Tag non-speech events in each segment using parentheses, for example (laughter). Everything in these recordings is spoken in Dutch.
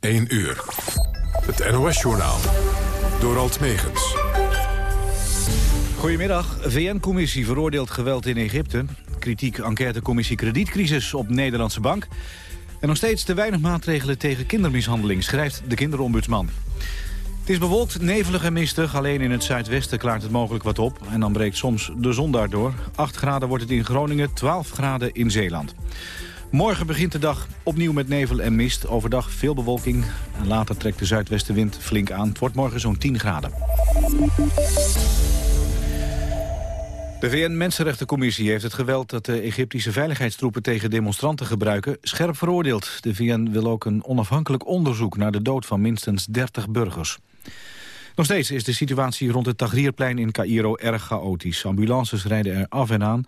1 uur. Het NOS-journaal. Door Alt Megens. Goedemiddag. VN-commissie veroordeelt geweld in Egypte. Kritiek enquêtecommissie kredietcrisis op Nederlandse bank. En nog steeds te weinig maatregelen tegen kindermishandeling, schrijft de kinderombudsman. Het is bewolkt, nevelig en mistig. Alleen in het zuidwesten klaart het mogelijk wat op. En dan breekt soms de zon daardoor. 8 graden wordt het in Groningen, 12 graden in Zeeland. Morgen begint de dag opnieuw met nevel en mist. Overdag veel bewolking. Later trekt de zuidwestenwind flink aan. Het wordt morgen zo'n 10 graden. De VN-Mensenrechtencommissie heeft het geweld dat de Egyptische veiligheidstroepen tegen demonstranten gebruiken scherp veroordeeld. De VN wil ook een onafhankelijk onderzoek naar de dood van minstens 30 burgers. Nog steeds is de situatie rond het Tahrirplein in Cairo erg chaotisch. Ambulances rijden er af en aan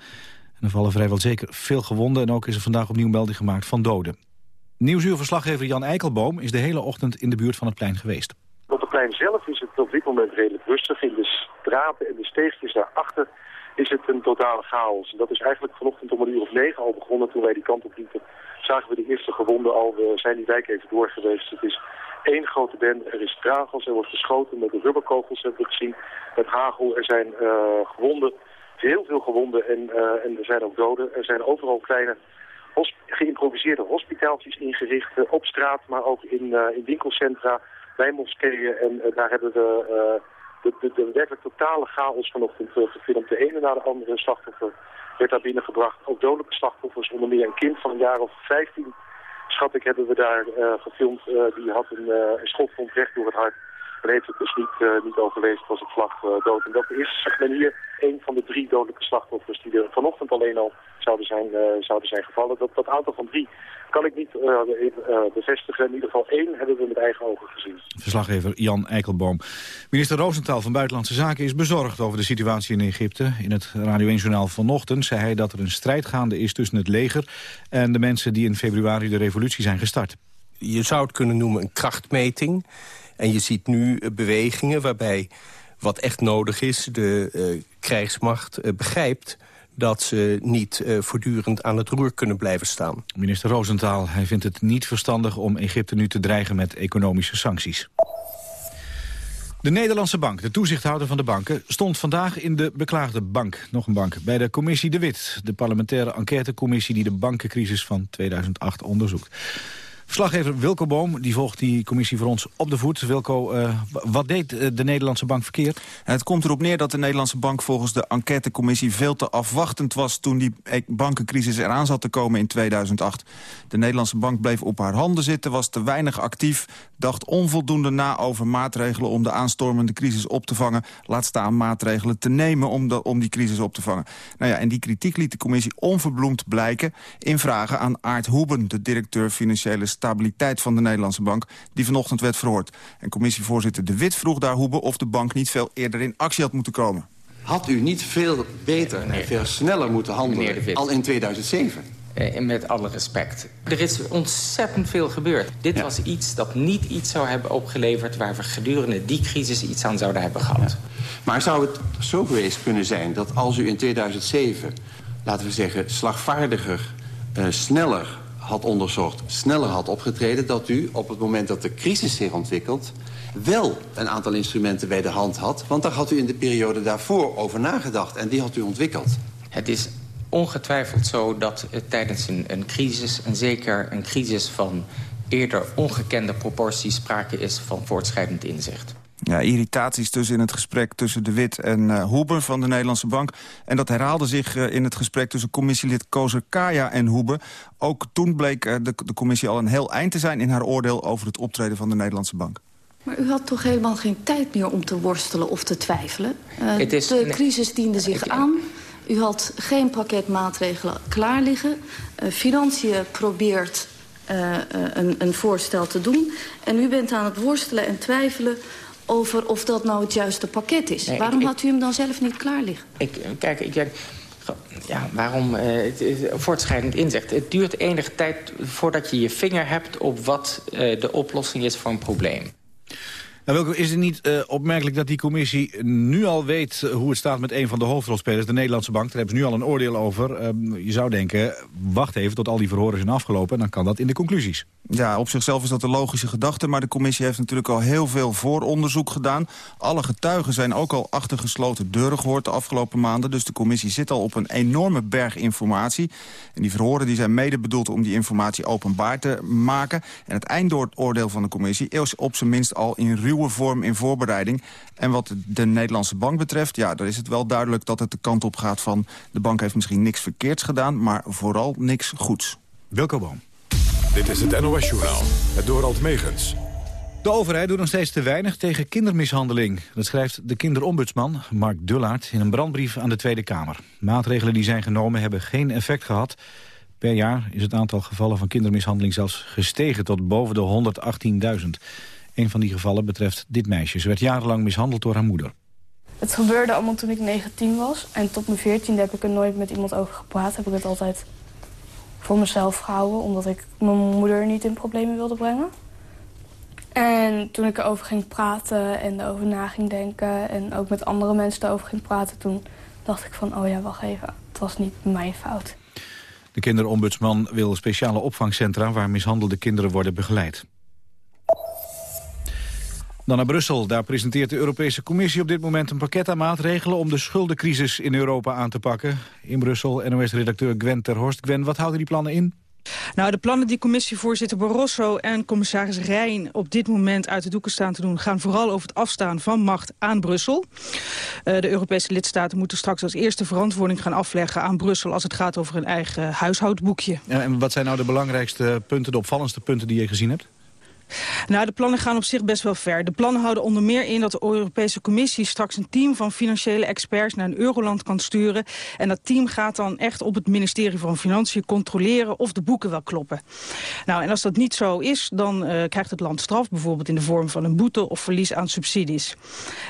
er vallen vrijwel zeker veel gewonden... en ook is er vandaag opnieuw melding gemaakt van doden. Nieuwsuurverslaggever Jan Eikelboom is de hele ochtend in de buurt van het plein geweest. Op het plein zelf is het op dit moment redelijk rustig. In de straten en de steegjes daarachter is het een totale chaos. Dat is eigenlijk vanochtend om een uur of negen al begonnen. Toen wij die kant op liepen, zagen we de eerste gewonden al. We zijn die wijk even door geweest. Het is één grote band. Er is tragels. Er wordt geschoten met rubberkogels, hebben we gezien. Met hagel. Er zijn uh, gewonden heel veel gewonden en, uh, en er zijn ook doden. Er zijn overal kleine geïmproviseerde hospitaaltjes ingericht uh, op straat, maar ook in, uh, in winkelcentra, bij moskeeën. En daar hebben we de, de, de, werkelijk totale chaos vanochtend gefilmd. De ene na de andere slachtoffer werd daar binnengebracht. Ook dodelijke slachtoffers, onder meer een kind van een jaar of 15 schat ik, hebben we daar gefilmd. die had een, een schotwond recht door het hart. Maar heeft het dus niet, niet overleefd, was het vlag dood. En dat is, zeg men hier, drie dodelijke slachtoffers die er vanochtend alleen al zouden zijn, uh, zouden zijn gevallen. Dat, dat aantal van drie kan ik niet bevestigen. In ieder geval één hebben we met eigen ogen gezien. Verslaggever Jan Eikelboom. Minister Roosentaal van Buitenlandse Zaken is bezorgd over de situatie in Egypte. In het Radio 1-journaal vanochtend zei hij dat er een strijd gaande is tussen het leger... en de mensen die in februari de revolutie zijn gestart. Je zou het kunnen noemen een krachtmeting... En je ziet nu eh, bewegingen waarbij wat echt nodig is... de uh, krijgsmacht uh, begrijpt dat ze niet uh, voortdurend aan het roer kunnen blijven staan. Minister Roosentaal hij vindt het niet verstandig om Egypte nu te dreigen met economische sancties. De Nederlandse bank, de toezichthouder van de banken, stond vandaag in de beklaagde bank. Nog een bank, bij de commissie De Wit, de parlementaire enquêtecommissie die de bankencrisis van 2008 onderzoekt. Verslaggever Wilco Boom die volgt die commissie voor ons op de voet. Wilco, uh, wat deed eh, de Nederlandse bank verkeerd? Het komt erop neer dat de Nederlandse bank volgens de enquêtecommissie... veel te afwachtend was toen die e- bankencrisis eraan zat te komen in 2008. De Nederlandse bank bleef op haar handen zitten, was te weinig actief... dacht onvoldoende na over maatregelen om de aanstormende crisis op te vangen... laat staan maatregelen te nemen om, de, om die crisis op te vangen. Nou ja, en die kritiek liet de commissie onverbloemd blijken... in vragen aan Aart Hoeben, de directeur Financiële stabiliteit van de Nederlandse bank... die vanochtend werd verhoord. En commissievoorzitter De Wit vroeg daar Hoebe of de bank niet veel eerder in actie had moeten komen. Had u niet veel beter en veel sneller moeten handelen al in 2007? Eh, met alle respect. Er is ontzettend veel gebeurd. Dit ja. was iets dat niet iets zou hebben opgeleverd... waar we gedurende die crisis iets aan zouden hebben gehad. Ja. Maar zou het zo geweest kunnen zijn dat als u in 2007... laten we zeggen, slagvaardiger, uh, sneller had onderzocht, sneller had opgetreden... dat u op het moment dat de crisis zich ontwikkelt... wel een aantal instrumenten bij de hand had. Want daar had u in de periode daarvoor over nagedacht. En die had u ontwikkeld. Het is ongetwijfeld zo dat uh, tijdens een, een crisis... en zeker een crisis van eerder ongekende proporties... sprake is van voortschrijdend inzicht ja, irritaties tussen in het gesprek tussen De Wit en uh, Hoeber van de Nederlandse Bank. En dat herhaalde zich uh, in het gesprek tussen commissielid Kozer Kaya en Hoeber. Ook toen bleek uh, de, de commissie al een heel eind te zijn in haar oordeel over het optreden van de Nederlandse Bank. Maar u had toch helemaal geen tijd meer om te worstelen of te twijfelen? Is, de crisis diende zich ik, aan. U had geen pakket maatregelen klaar liggen. Financiën probeert een, een voorstel te doen. En u bent aan het worstelen en twijfelen over of dat nou het juiste pakket is. Nee, waarom ik, had u hem dan zelf niet klaar liggen? Ik, kijk, ik, ja, waarom uh, voortschrijdend inzicht? Het duurt enige tijd voordat je je vinger hebt op wat uh, de oplossing is voor een probleem. Nou, Wilco, is het niet uh, opmerkelijk dat die commissie nu al weet hoe het staat met een van de hoofdrolspelers, de Nederlandse bank? Daar hebben ze nu al een oordeel over. Uh, je zou denken, wacht even tot al die verhoren zijn afgelopen en dan kan dat in de conclusies. Ja, op zichzelf is dat een logische gedachte... maar de commissie heeft natuurlijk al heel veel vooronderzoek gedaan. Alle getuigen zijn ook al achter gesloten deuren gehoord de afgelopen maanden. Dus de commissie zit al op een enorme berg informatie. En die verhoren die zijn mede bedoeld om die informatie openbaar te maken. En het eindoordeel van de commissie is op zijn minst al in ruwe vorm in voorbereiding. En wat de Nederlandse bank betreft, ja, daar is het wel duidelijk dat het de kant op gaat van... de bank heeft misschien niks verkeerds gedaan, maar vooral niks goeds. Wilco Boom. Dit is het NOS-journaal, het Dorald Megens. De overheid doet nog steeds te weinig tegen kindermishandeling. Dat schrijft de kinderombudsman, Mark Dullaert, in een brandbrief aan de Tweede Kamer. Maatregelen die zijn genomen hebben geen effect gehad. Per jaar is het aantal gevallen van kindermishandeling zelfs gestegen tot boven de 118.000. Een van die gevallen betreft dit meisje. Ze werd jarenlang mishandeld door haar moeder. Het gebeurde allemaal toen ik 19 was. En tot mijn 14e heb ik er nooit met iemand over gepraat. Heb ik het altijd voor mezelf gehouden. Omdat ik mijn moeder niet in problemen wilde brengen. En toen ik erover ging praten en erover na ging denken... en ook met andere mensen erover ging praten... toen dacht ik van, oh ja, wacht even. Het was niet mijn fout. De kinderombudsman wil speciale opvangcentra... waar mishandelde kinderen worden begeleid. Dan naar Brussel. Daar presenteert de Europese Commissie op dit moment een pakket aan maatregelen om de schuldencrisis in Europa aan te pakken. In Brussel, NOS-redacteur Gwen Terhorst. Gwen, wat houden die plannen in? Nou, de plannen die commissievoorzitter Barroso en commissaris Rijn op dit moment uit de doeken staan te doen... gaan vooral over het afstaan van macht aan Brussel. Uh, de Europese lidstaten moeten straks als eerste verantwoording gaan afleggen aan Brussel... als het gaat over een eigen huishoudboekje. En wat zijn nou de belangrijkste punten, de opvallendste punten die je gezien hebt? Nou, de plannen gaan op zich best wel ver. De plannen houden onder meer in dat de Europese Commissie straks een team van financiële experts naar een euroland kan sturen. En dat team gaat dan echt op het ministerie van Financiën controleren of de boeken wel kloppen. Nou, en als dat niet zo is, dan uh, krijgt het land straf, bijvoorbeeld in de vorm van een boete of verlies aan subsidies.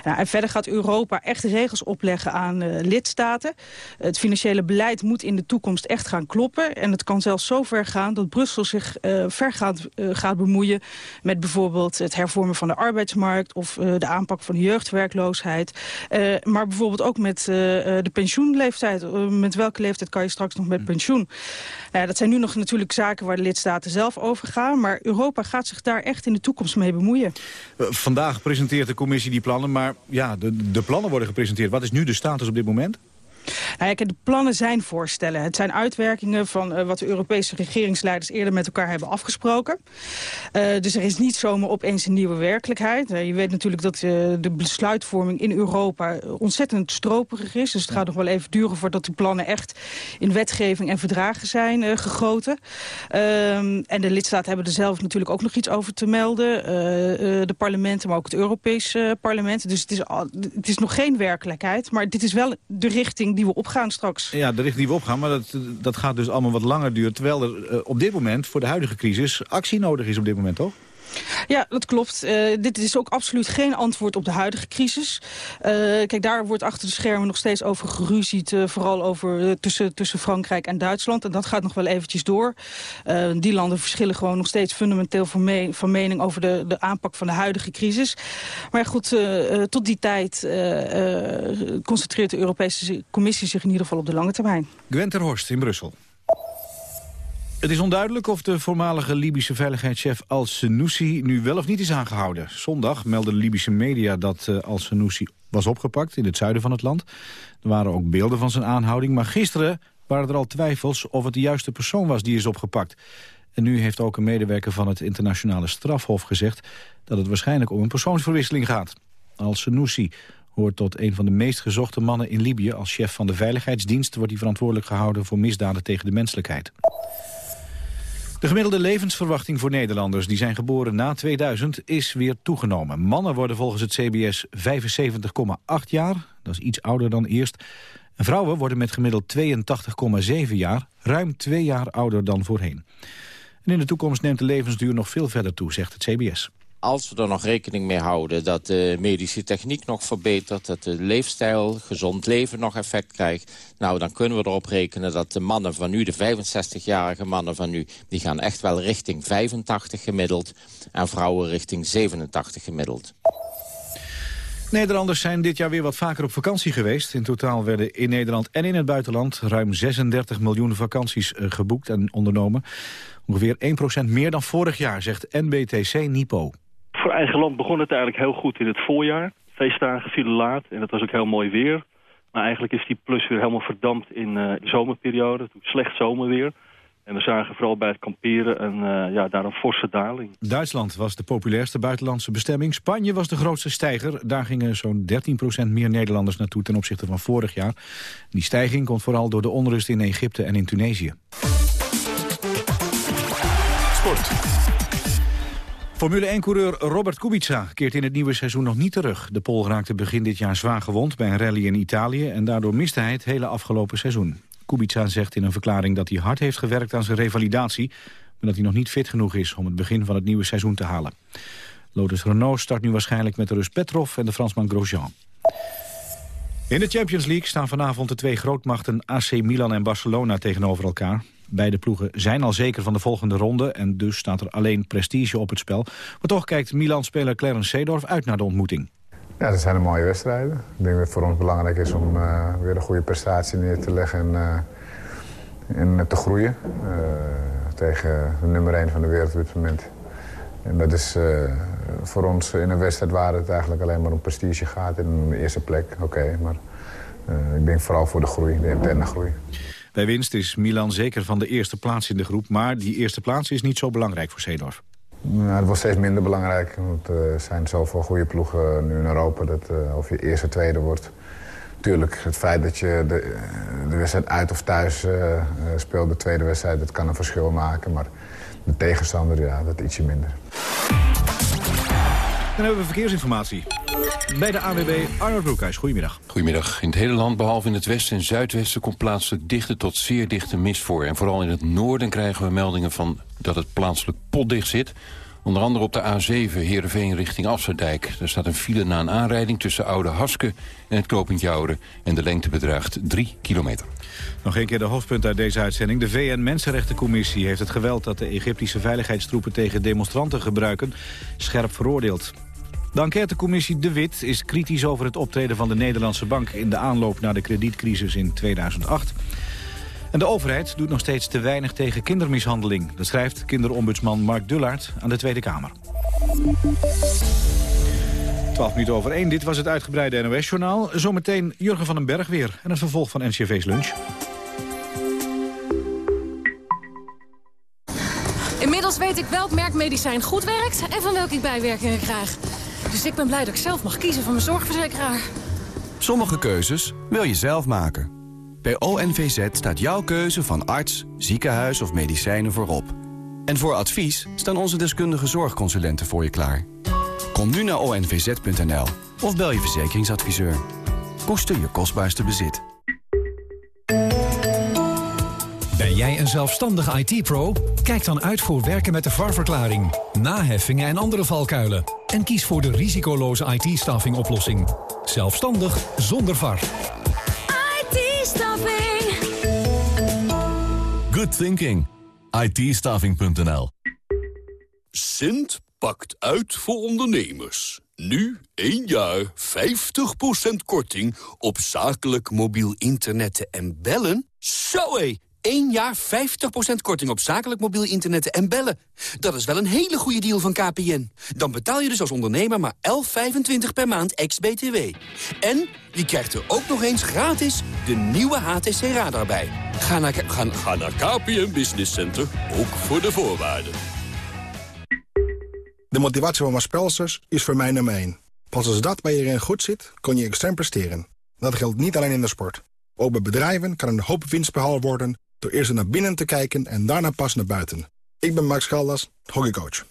Nou, en verder gaat Europa echt regels opleggen aan uh, lidstaten. Het financiële beleid moet in de toekomst echt gaan kloppen. En het kan zelfs zo ver gaan dat Brussel zich uh, ver gaat, gaat bemoeien met bijvoorbeeld het hervormen van de arbeidsmarkt... of uh, de aanpak van de jeugdwerkloosheid. Uh, maar bijvoorbeeld ook met uh, de pensioenleeftijd. met welke leeftijd kan je straks nog met pensioen? Nou, dat zijn nu nog natuurlijk zaken waar de lidstaten zelf over gaan. Maar Europa gaat zich daar echt in de toekomst mee bemoeien. Vandaag presenteert de commissie die plannen. Maar ja, de, de plannen worden gepresenteerd. Wat is nu de status op dit moment? Nou ja, de plannen zijn voorstellen. Het zijn uitwerkingen van uh, wat de Europese regeringsleiders eerder met elkaar hebben afgesproken. Uh, dus er is niet zomaar opeens een nieuwe werkelijkheid. Uh, je weet natuurlijk dat de besluitvorming in Europa ontzettend stroperig is. Dus het gaat nog wel even duren voordat de plannen echt in wetgeving en verdragen zijn gegoten. Ehm, en de lidstaten hebben er zelf natuurlijk ook nog iets over te melden. de parlementen, maar ook het Europese parlement. Dus het is, het is nog geen werkelijkheid. Maar dit is wel de richting die we opgaan straks. Ja, de richting die we opgaan, maar dat, dat gaat dus allemaal wat langer duren. Terwijl er uh, op dit moment, voor de huidige crisis, actie nodig is op dit moment, toch? Ja, dat klopt. Uh, dit is ook absoluut geen antwoord op de huidige crisis. Uh, kijk, daar wordt achter de schermen nog steeds over geruzied. Uh, vooral over tussen, tussen Frankrijk en Duitsland. En dat gaat nog wel eventjes door. die landen verschillen gewoon nog steeds fundamenteel van, me van mening... over de, de aanpak van de huidige crisis. Maar goed, tot die tijd concentreert de Europese Commissie zich in ieder geval op de lange termijn. Gwenter Horst in Brussel. Het is onduidelijk of de voormalige Libische veiligheidschef al-Senussi nu wel of niet is aangehouden. Zondag meldden Libische media dat uh, al-Senussi was opgepakt in het zuiden van het land. Er waren ook beelden van zijn aanhouding, maar gisteren waren er al twijfels of het de juiste persoon was die is opgepakt. En nu heeft ook een medewerker van het internationale strafhof gezegd dat het waarschijnlijk om een persoonsverwisseling gaat. Al-Senussi hoort tot een van de meest gezochte mannen in Libië. Als chef van de veiligheidsdienst wordt hij verantwoordelijk gehouden voor misdaden tegen de menselijkheid. De gemiddelde levensverwachting voor Nederlanders die zijn geboren na 2000 is weer toegenomen. Mannen worden volgens het CBS 75,8 jaar, dat is iets ouder dan eerst. En vrouwen worden met gemiddeld 82,7 jaar, ruim twee jaar ouder dan voorheen. En in de toekomst neemt de levensduur nog veel verder toe, zegt het CBS als we er nog rekening mee houden dat de medische techniek nog verbetert... dat de leefstijl, gezond leven nog effect krijgt... nou, dan kunnen we erop rekenen dat de mannen van nu, de 65-jarige mannen van nu... die gaan echt wel richting 85 gemiddeld en vrouwen richting 87 gemiddeld. Nederlanders zijn dit jaar weer wat vaker op vakantie geweest. In totaal werden in Nederland en in het buitenland ruim 36 miljoen vakanties eh, geboekt en ondernomen. Ongeveer 1% meer dan vorig jaar, zegt NBTC Nipo. Voor eigen land begon het eigenlijk heel goed in het voorjaar. Feestdagen vielen laat en dat was ook heel mooi weer. Maar eigenlijk is die plus weer helemaal verdampt in uh, de zomerperiode. Slecht zomerweer. En we zagen vooral bij het kamperen een, uh, ja, daar een forse daling. Duitsland was de populairste buitenlandse bestemming. Spanje was de grootste stijger. Daar gingen zo'n 13% meer Nederlanders naartoe ten opzichte van vorig jaar. Die stijging komt vooral door de onrust in Egypte en in Tunesië. Sport. Formule 1-coureur Robert Kubica keert in het nieuwe seizoen nog niet terug. De Pool raakte begin dit jaar zwaar gewond bij een rally in Italië... en daardoor miste hij het hele afgelopen seizoen. Kubica zegt in een verklaring dat hij hard heeft gewerkt aan zijn revalidatie... maar dat hij nog niet fit genoeg is om het begin van het nieuwe seizoen te halen. Lotus Renault start nu waarschijnlijk met de Rus Petrov en de Fransman Grosjean. In de Champions League staan vanavond de twee grootmachten AC Milan en Barcelona tegenover elkaar. Beide ploegen zijn al zeker van de volgende ronde en dus staat er alleen prestige op het spel. Maar toch kijkt Milan-speler Clarence Seedorf uit naar de ontmoeting. Ja, dat zijn een mooie wedstrijden. Ik denk dat het voor ons belangrijk is om uh, weer een goede prestatie neer te leggen en, uh, en te groeien. Uh, tegen de nummer 1 van de wereld op dit moment. En dat is voor ons in een wedstrijd waar het eigenlijk alleen maar om prestige gaat. In de eerste plek, oké. Maar ik denk vooral voor de groei, de interne groei. Bij winst is Milan zeker van de eerste plaats in de groep. Maar die eerste plaats is niet zo belangrijk voor Seedorf. Het wordt steeds minder belangrijk. Want er zijn zoveel goede ploegen nu in Europa. Dat uh, of je eerste, tweede wordt. Tuurlijk, het feit dat je de, de wedstrijd uit of thuis uh, speelt, de tweede wedstrijd, dat kan een verschil maken. Maar de tegenstander, ja, dat ietsje minder. Dan hebben we verkeersinformatie. Bij de AWB Arnold Broekhuis, goedemiddag. Goedemiddag. In het hele land, behalve in het westen en zuidwesten... komt plaatselijk dichte tot zeer dichte mist voor. En vooral in het noorden krijgen we meldingen van dat het plaatselijk potdicht zit. Onder andere op de A7 Heerenveen richting Afserdijk. Er staat een file na een aanrijding tussen Oude Haske en het Knopend Jouren. En de lengte bedraagt 3 kilometer. Nog een keer de hoofdpunt uit deze uitzending. De VN-Mensenrechtencommissie heeft het geweld dat de Egyptische veiligheidstroepen tegen demonstranten gebruiken scherp veroordeeld. De enquêtecommissie De Wit is kritisch over het optreden van de Nederlandse bank... in de aanloop naar de kredietcrisis in 2008. En de overheid doet nog steeds te weinig tegen kindermishandeling. Dat schrijft kinderombudsman Mark Dullaert aan de Tweede Kamer. 12 minuten over 1. Dit was het uitgebreide NOS-journaal. Zometeen Jurgen van den Berg weer en het vervolg van NCV's lunch. Inmiddels weet ik welk merk medicijn goed werkt en van welke ik bijwerkingen krijg. Dus ik ben blij dat ik zelf mag kiezen van mijn zorgverzekeraar. Sommige keuzes wil je zelf maken. Bij ONVZ staat jouw keuze van arts, ziekenhuis of medicijnen voorop. En voor advies staan onze deskundige zorgconsulenten voor je klaar. Kom nu naar onvz.nl of bel je verzekeringsadviseur. Koester je kostbaarste bezit. Jij een zelfstandige IT-pro? Kijk dan uit voor werken met de VAR-verklaring, naheffingen en andere valkuilen. En kies voor de risicoloze IT-staffing oplossing. Zelfstandig zonder VAR. IT-staffing. Good thinking. it Sint pakt uit voor ondernemers. Nu 1 jaar 50% korting op zakelijk mobiel internet en bellen. Zo hé! 1 jaar 50% korting op zakelijk mobiel internet en bellen. Dat is wel een hele goede deal van KPN. Dan betaal je dus als ondernemer maar 11,25 per maand ex-BTW. En je krijgt er ook nog eens gratis de nieuwe HTC Radar bij. Ga naar, ga, naar KPN Business Center, ook voor de voorwaarden. De motivatie van Maspelsers is voor mij nummer 1. Pas als dat bij iedereen goed zit, kun je extern presteren. Dat geldt niet alleen in de sport. Ook bij bedrijven kan een hoop winst behaald worden door eerst naar binnen te kijken en daarna pas naar buiten. Ik ben Max Galdas, hockeycoach.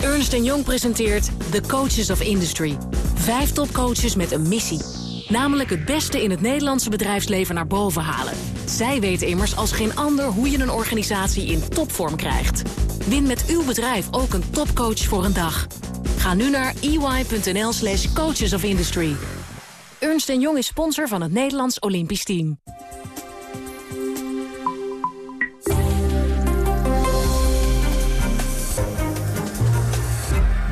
Ernst Jong presenteert The Coaches of Industry. Vijf topcoaches met een missie. Namelijk het beste in het Nederlandse bedrijfsleven naar boven halen. Zij weten immers als geen ander hoe je een organisatie in topvorm krijgt. Win met uw bedrijf ook een topcoach voor een dag. Ga nu naar ey.nl slash coaches of industry. Ernst Jong is sponsor van het Nederlands Olympisch Team.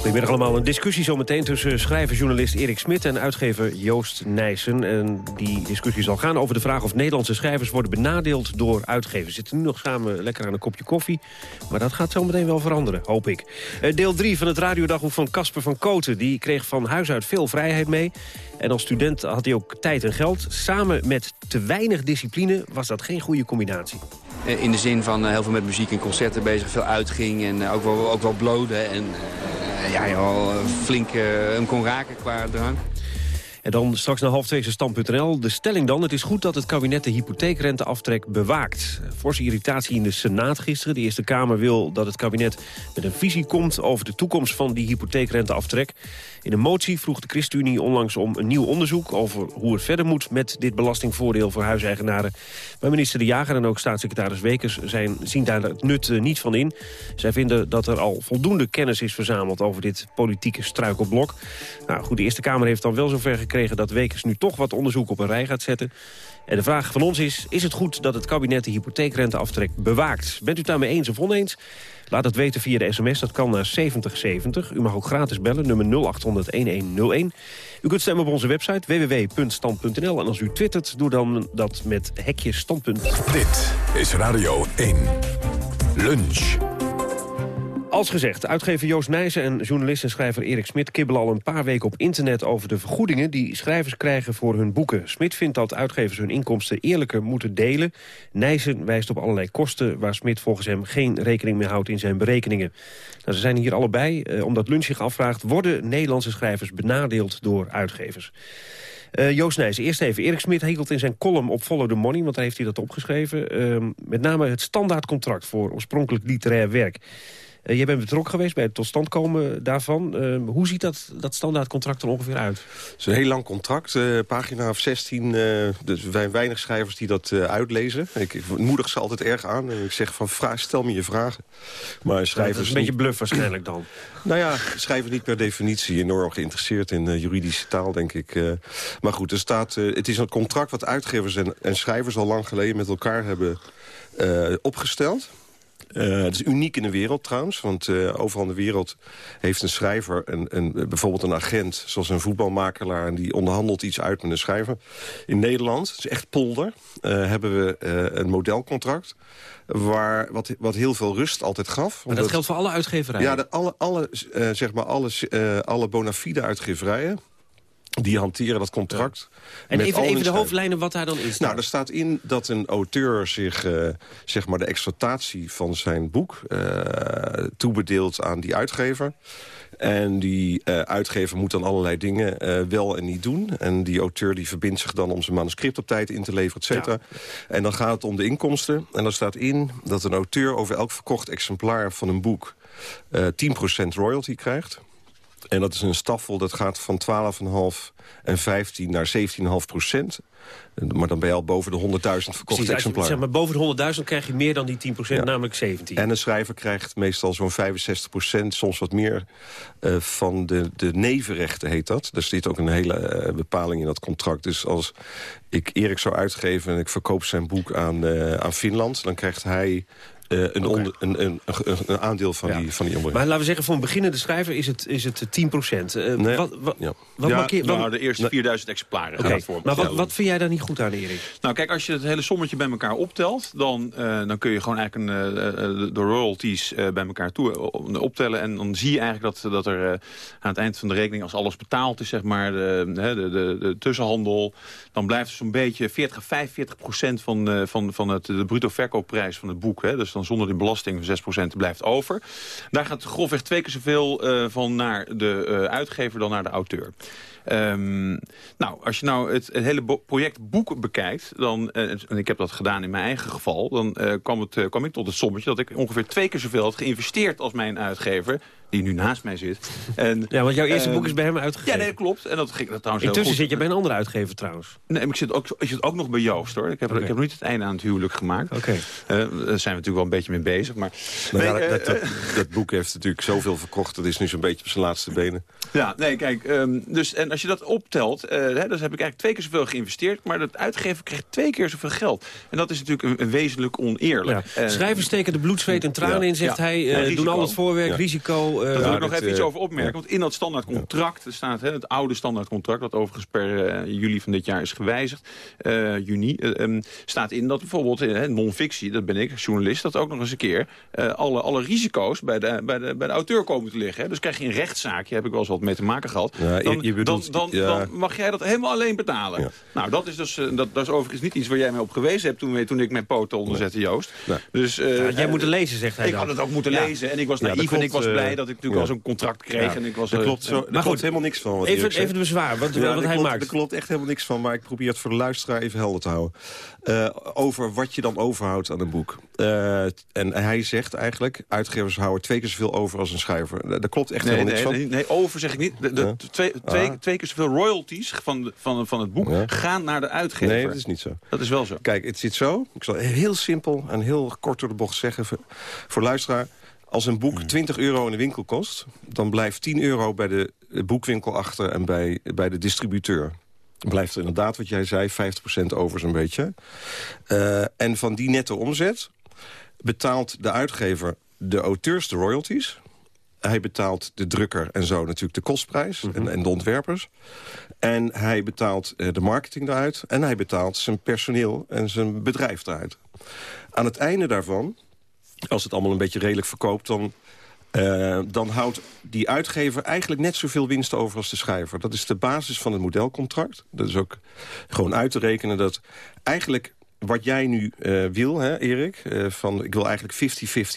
Goedemiddag allemaal. Een discussie zometeen tussen schrijver-journalist Erik Smit... en uitgever Joost Nijssen. En die discussie zal gaan over de vraag of Nederlandse schrijvers... worden benadeeld door uitgevers. Zitten nu nog samen lekker aan een kopje koffie. Maar dat gaat zometeen wel veranderen, hoop ik. Eh, deel 3 van het radiodagboek van Casper van Koten. Die kreeg van huis uit veel vrijheid mee. En als student had hij ook tijd en geld. Samen met te weinig discipline was dat geen goede combinatie. Eh, in de zin van eh, heel veel met muziek en concerten bezig, veel uitging en ook wel, ook wel bloden. En ja, joh, flink hem kon raken qua drank. En dan straks naar half twee stand.nl. De stelling dan, het is goed dat het kabinet de hypotheekrenteaftrek bewaakt. Forse irritatie in de Senaat gisteren. De Eerste Kamer wil dat het kabinet met een visie komt... over de toekomst van die hypotheekrenteaftrek. In een motie vroeg de ChristenUnie onlangs om een nieuw onderzoek... over hoe het verder moet met dit belastingvoordeel voor huiseigenaren. Maar minister De Jager en ook staatssecretaris Wekers zijn, zien daar het nut eh, niet van in. Zij vinden dat er al voldoende kennis is verzameld over dit politieke struikelblok. Nou goed, de Eerste Kamer heeft dan wel zover gekregen dat Wekers nu toch wat onderzoek op een rij gaat zetten. En de vraag van ons is, is het goed dat het kabinet de hypotheekrenteaftrek bewaakt? Bent u het daarmee eens of oneens? Laat het weten via de sms, dat kan naar 7070. U mag ook gratis bellen, nummer 0800-1101. U kunt stemmen op onze website www.stand.nl. En als u twittert, doe dan dat met hekje standpunt. Dit is Radio 1. Lunch. Als gezegd, uitgever Joost Nijssen en journalist en schrijver Erik Smit... kibbelen al een paar weken op internet over de vergoedingen... die schrijvers krijgen voor hun boeken. Smit vindt dat uitgevers hun inkomsten eerlijker moeten delen. Nijssen wijst op allerlei kosten... waar Smit volgens hem geen rekening mee houdt in zijn berekeningen. Nou, ze zijn hier allebei, eh, omdat Lunch zich afvraagt... worden Nederlandse schrijvers benadeeld door uitgevers? Uh, Joost Nijssen, eerst even. Erik Smit hekelt in zijn column op Follow the Money... want daar heeft hij dat opgeschreven. Uh, met name het standaardcontract voor oorspronkelijk literair werk. Uh, jij bent betrokken geweest bij het tot stand komen daarvan. Uh, hoe ziet dat, dat standaardcontract er ongeveer uit? Het is een heel lang contract, uh, pagina of 16. dus er zijn weinig schrijvers die dat uitlezen. Ik, ik, moedig ze altijd erg aan. En ik zeg van, vraag, stel me je vragen. Maar schrijvers dat is een beetje bluff waarschijnlijk dan. (clears throat) nou ja, schrijven niet per definitie enorm geïnteresseerd in juridische taal, denk ik. maar goed, er staat, het is een contract wat uitgevers en, en schrijvers al lang geleden met elkaar hebben opgesteld. Uh, het is uniek in de wereld trouwens, want uh, overal in de wereld heeft een schrijver... Een, een, bijvoorbeeld een agent, zoals een voetbalmakelaar... en die onderhandelt iets uit met een schrijver. In Nederland, het is echt polder, uh, hebben we een modelcontract... Waar, wat, wat heel veel rust altijd gaf. Maar dat geldt voor alle uitgeverijen? Ja, de, alle, alle, zeg maar alle, alle bona fide uitgeverijen die hanteren dat contract. En even, even de hoofdlijnen wat daar dan is. Nou, er staat in dat een auteur zich uh, zeg maar de exploitatie van zijn boek uh, toebedeelt aan die uitgever. En die uh, uitgever moet dan allerlei dingen wel en niet doen. En die auteur die verbindt zich dan om zijn manuscript op tijd in te leveren, et cetera. En dan gaat het om de inkomsten. En dan staat in dat een auteur over elk verkocht exemplaar van een boek... 10% royalty krijgt. En dat is een staffel dat gaat van 12,5 en 15 naar 17,5 procent. Maar dan ben je al boven de 100.000 verkochte exemplaren. Zeg maar, boven de 100.000 krijg je meer dan die 10 procent, namelijk 17. En een schrijver krijgt meestal zo'n 65 procent, soms wat meer... Uh, van de, de nevenrechten, heet dat. Er zit ook een hele uh, bepaling in dat contract. Dus als ik Erik zou uitgeven en ik verkoop zijn boek aan, uh, aan Finland... dan krijgt hij uh, een, onder, een, een, een, aandeel van, die, van die Maar laten we zeggen, voor een beginnende schrijver is het, is het 10 procent. Uh, nee, wat, wat, ja. wat ja, nou, de eerste 4000 exemplaren. Okay. Maar wat, wat vind jij daar niet goed aan, Erik? Nou, kijk, als je het hele sommetje bij elkaar optelt... dan, uh, dan kun je gewoon eigenlijk een, de royalties bij elkaar toe optellen. En dan zie je eigenlijk dat, dat er aan het eind van de rekening... als alles betaald is, zeg maar, de, de, de, de tussenhandel... dan blijft er zo'n beetje 40 à 45 procent van, van, van het, de bruto verkoopprijs van het boek. Hè. Dus dan zonder de belasting van 6% blijft over. Daar gaat grofweg twee keer zoveel uh, van naar de uh, uitgever dan naar de auteur. Um, nou, als je nou het, het hele project boek bekijkt, dan, uh, en ik heb dat gedaan in mijn eigen geval, dan uh, kwam, het, uh, kwam ik tot het sommetje dat ik ongeveer twee keer zoveel had geïnvesteerd als mijn uitgever, die nu naast mij zit. En, ja, want jouw eerste uh, boek is bij hem uitgegeven. Ja, nee, klopt. En dat ging dat trouwens Intussen zit je bij een andere uitgever trouwens. Nee, maar ik zit ook, ik zit ook nog bij Joost, hoor. Ik heb, okay. ik heb nog niet het einde aan het huwelijk gemaakt. Oké. Okay. daar zijn we natuurlijk wel een beetje mee bezig. Maar, maar nee, ja, dat, dat, dat, boek heeft natuurlijk zoveel verkocht. Dat is nu zo'n beetje op zijn laatste benen. Ja, nee, kijk. Um, dus, en En als je dat optelt, uh, hè, dus heb ik eigenlijk twee keer zoveel geïnvesteerd... maar dat uitgever krijgt twee keer zoveel geld. En dat is natuurlijk een, wezenlijk oneerlijk. Ja. Schrijvers steken de bloed, zweet en tranen in, zegt hij. doen al het voorwerk, risico. Daar wil ik nog even iets over opmerken. Want in dat standaardcontract staat hè, het oude standaardcontract... wat overigens per juli van dit jaar is gewijzigd, juni... Um, staat in dat bijvoorbeeld non-fictie, dat ben ik, journalist... dat ook nog eens een keer alle, alle risico's bij de, bij, de, bij de auteur komen te liggen. Hè. Dus krijg je een rechtszaakje, heb ik wel eens wat mee te maken gehad... dan, je bedoelt, dan, dan, dan, mag jij dat helemaal alleen betalen. Nou, dat is dus dat, dat, is overigens niet iets waar jij mij op gewezen hebt... toen, toen ik mijn poten onderzette, Joost. Dus, jij moet lezen, zegt hij Ik had het ook moeten lezen en ik was naïef en ik was blij dat ik natuurlijk al zo'n contract kreeg. En ik was, er klopt, zo, maar klopt helemaal niks van wat Even, even de bezwaar, wat, wat hij maakt. Er klopt echt helemaal niks van, maar ik probeer het voor de luisteraar even helder te houden. Uh, over wat je dan overhoudt aan een boek. Uh, en hij zegt eigenlijk, uitgevers houden twee keer zoveel over als een schrijver. Daar klopt echt nee, helemaal nee, niks nee, van. Nee, over zeg ik niet. De, de, twee, twee, ah. Twee keer zoveel royalties van, van, van het boek ja. gaan naar de uitgever. Nee, dat is niet zo. Dat is wel zo. Kijk, het zit zo. Ik zal heel simpel en heel kort door de bocht zeggen voor, voor luisteraar. Als een boek 20 euro in de winkel kost... dan blijft 10 euro bij de boekwinkel achter en bij, bij de distributeur blijft er inderdaad, wat jij zei, 50% over zo'n beetje. Uh, en van die nette omzet betaalt de uitgever de auteurs de royalties. Hij betaalt de drukker en zo natuurlijk de kostprijs en, en, de ontwerpers. En hij betaalt uh, de marketing eruit. En hij betaalt zijn personeel en zijn bedrijf eruit. Aan het einde daarvan, als het allemaal een beetje redelijk verkoopt... dan uh, dan houdt die uitgever eigenlijk net zoveel winst over als de schrijver. Dat is de basis van het modelcontract. Dat is ook gewoon uit te rekenen dat eigenlijk wat jij nu uh, wil, hè, Erik, uh, van ik wil eigenlijk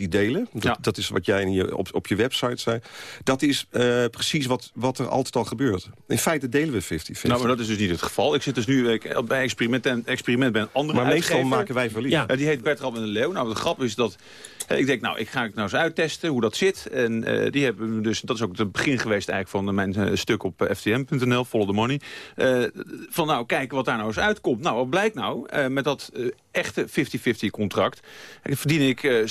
50-50 delen. Dat, ja. dat, is wat jij in je, op, op je website zei. Dat is uh, precies wat, wat er altijd al gebeurt. In feite delen we 50-50. Nou, maar dat is dus niet het geval. Ik zit dus nu bij experiment, experiment bij een andere Maar uitgever. meestal maken wij verlies. Ja. die heet Bertram en de Leeuw. Nou, de grap is dat ik denk, nou, ik ga het nou eens uittesten hoe dat zit. En die hebben dus, dat is ook het begin geweest eigenlijk van mijn stuk op ftm.nl, Follow the Money. Van nou, kijken wat daar nou eens uitkomt. Nou, wat blijkt nou? met dat echte 50-50 contract verdien ik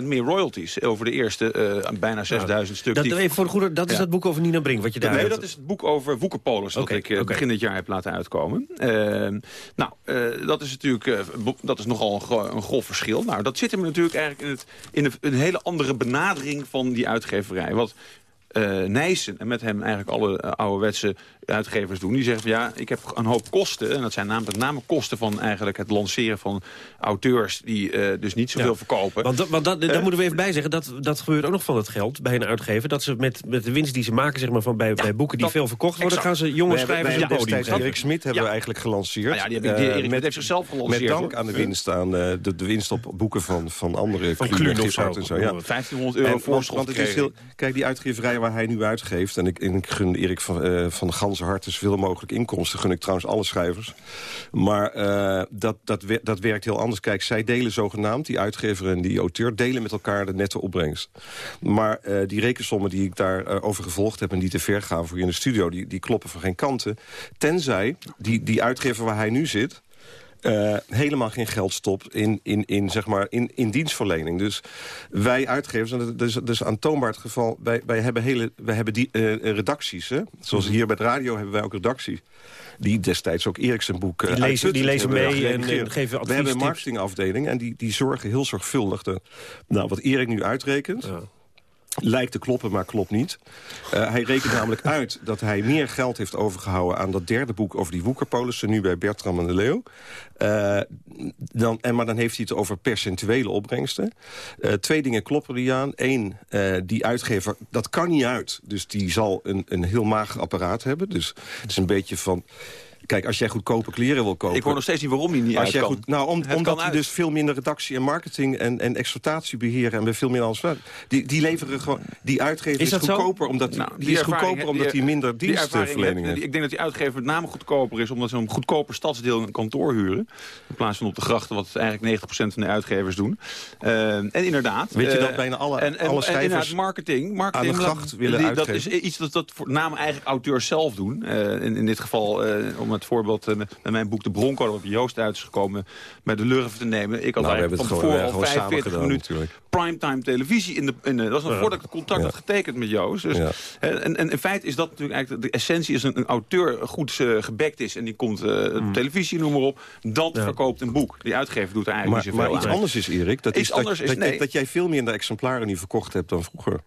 97% meer royalties over de eerste bijna 6000 stuk. Dat, even voor de goede, dat is dat boek over Nina Brink, wat je daar Nee, dat is het boek over Woekerpolis, dat ik begin dit jaar heb laten uitkomen. nou, dat is natuurlijk dat is nogal een, een grof verschil. Nou, dat zit hem natuurlijk eigenlijk in, het, in een, een hele andere benadering van die uitgeverij. Wat uh, Nijssen en met hem eigenlijk alle uh, ouderwetse uitgevers doen. Die zeggen van ja, ik heb een hoop kosten. En dat zijn namelijk met name kosten van eigenlijk het lanceren van auteurs... die uh, dus niet zoveel ja. verkopen. Want, want dat, daar moeten we even bij zeggen. Dat, dat gebeurt ook nog van het geld bij een uitgever. Dat ze met, met de winst die ze maken zeg maar, van bij, ja, bij boeken die dat, veel verkocht worden... Exact. gaan ze jonge schrijvers een podium. Erik Smit hebben we eigenlijk gelanceerd. Nou ja, die, die, Erik met, heeft zichzelf gelanceerd. Met dank aan de winst, aan de, de winst op boeken van, van andere van Kluun of zo. En zo ja. 1500 euro voorschot want, want het is heel, Kijk, die uitgeverij waar hij nu uitgeeft... en ik, gun Erik van, uh, van de ganse zoveel mogelijk inkomsten. gun ik trouwens alle schrijvers. Maar uh, dat, dat, dat werkt heel anders. Kijk, zij delen zogenaamd, die uitgever en die auteur... delen met elkaar de nette opbrengst. Maar uh, die rekensommen die ik daarover over gevolgd heb... en die te ver gaan voor je in de studio... die, die kloppen van geen kanten. Tenzij die, die uitgever waar hij nu zit... Uh, helemaal geen geld stopt in, in, in, zeg maar, in, in dienstverlening. Dus wij uitgevers, en dat is, dat is aantoonbaar het geval... wij, wij hebben, hele, wij hebben die, uh, redacties. Hè? Zoals hier bij de radio hebben wij ook redacties. Die destijds ook Erik zijn boek Die lezen, die lezen mee en, en, geven advies. We hebben een marketingafdeling en die, die zorgen heel zorgvuldig... De, nou, wat Erik nu uitrekent... Ja lijkt te kloppen, maar klopt niet. Uh, hij rekent namelijk (laughs) uit dat hij meer geld heeft overgehouden... aan dat derde boek over die woekerpolissen... nu bij Bertram en de Leeuw. Uh, dan, en, maar dan heeft hij het over percentuele opbrengsten. Uh, twee dingen kloppen die aan. Eén, die uitgever, dat kan niet uit. Dus die zal een, een heel mager apparaat hebben. Dus het is een beetje van... Kijk, als jij goedkope kleren wil kopen... Ik hoor nog steeds niet waarom die niet als uit jij kan. Goed, nou, om, omdat hij dus veel minder redactie en marketing... en, en exploitatiebeheer en veel meer alles... Die, die leveren gewoon... Die uitgever is, is goedkoper, zo? omdat, nou, die, die is goedkoper omdat hij minder dienstverlening heeft. Ik denk dat die uitgever met name goedkoper is... omdat ze een goedkoper stadsdeel een kantoor huren. In plaats van op de grachten, wat eigenlijk 90% van de uitgevers doen. Uh, en inderdaad... Weet je dat bijna alle, en, en, alle schrijvers marketing, marketing aan de gracht willen die, Dat is iets dat, dat voor name eigenlijk auteurs zelf doen. Uh, in, in dit geval, uh, om het voorbeeld uh, met, met, mijn boek De Bronco... dat op Joost uit is gekomen, met de lurven te nemen. Ik had nou, eigenlijk van tevoren al 45 minuten primetime televisie. In de, in de, dat was nog voordat ik het contract Ja. had getekend met Joost. Dus, en, en in feite is dat natuurlijk eigenlijk de essentie. Is een, een auteur goed eh, gebackt is en die komt op televisie, noem maar op. Dat verkoopt een boek. Die uitgever doet er eigenlijk Maar, niet zoveel maar iets anders is, Erik, dat is, dat, anders is- dat, nee. dat jij veel minder exemplaren nu verkocht hebt dan vroeger.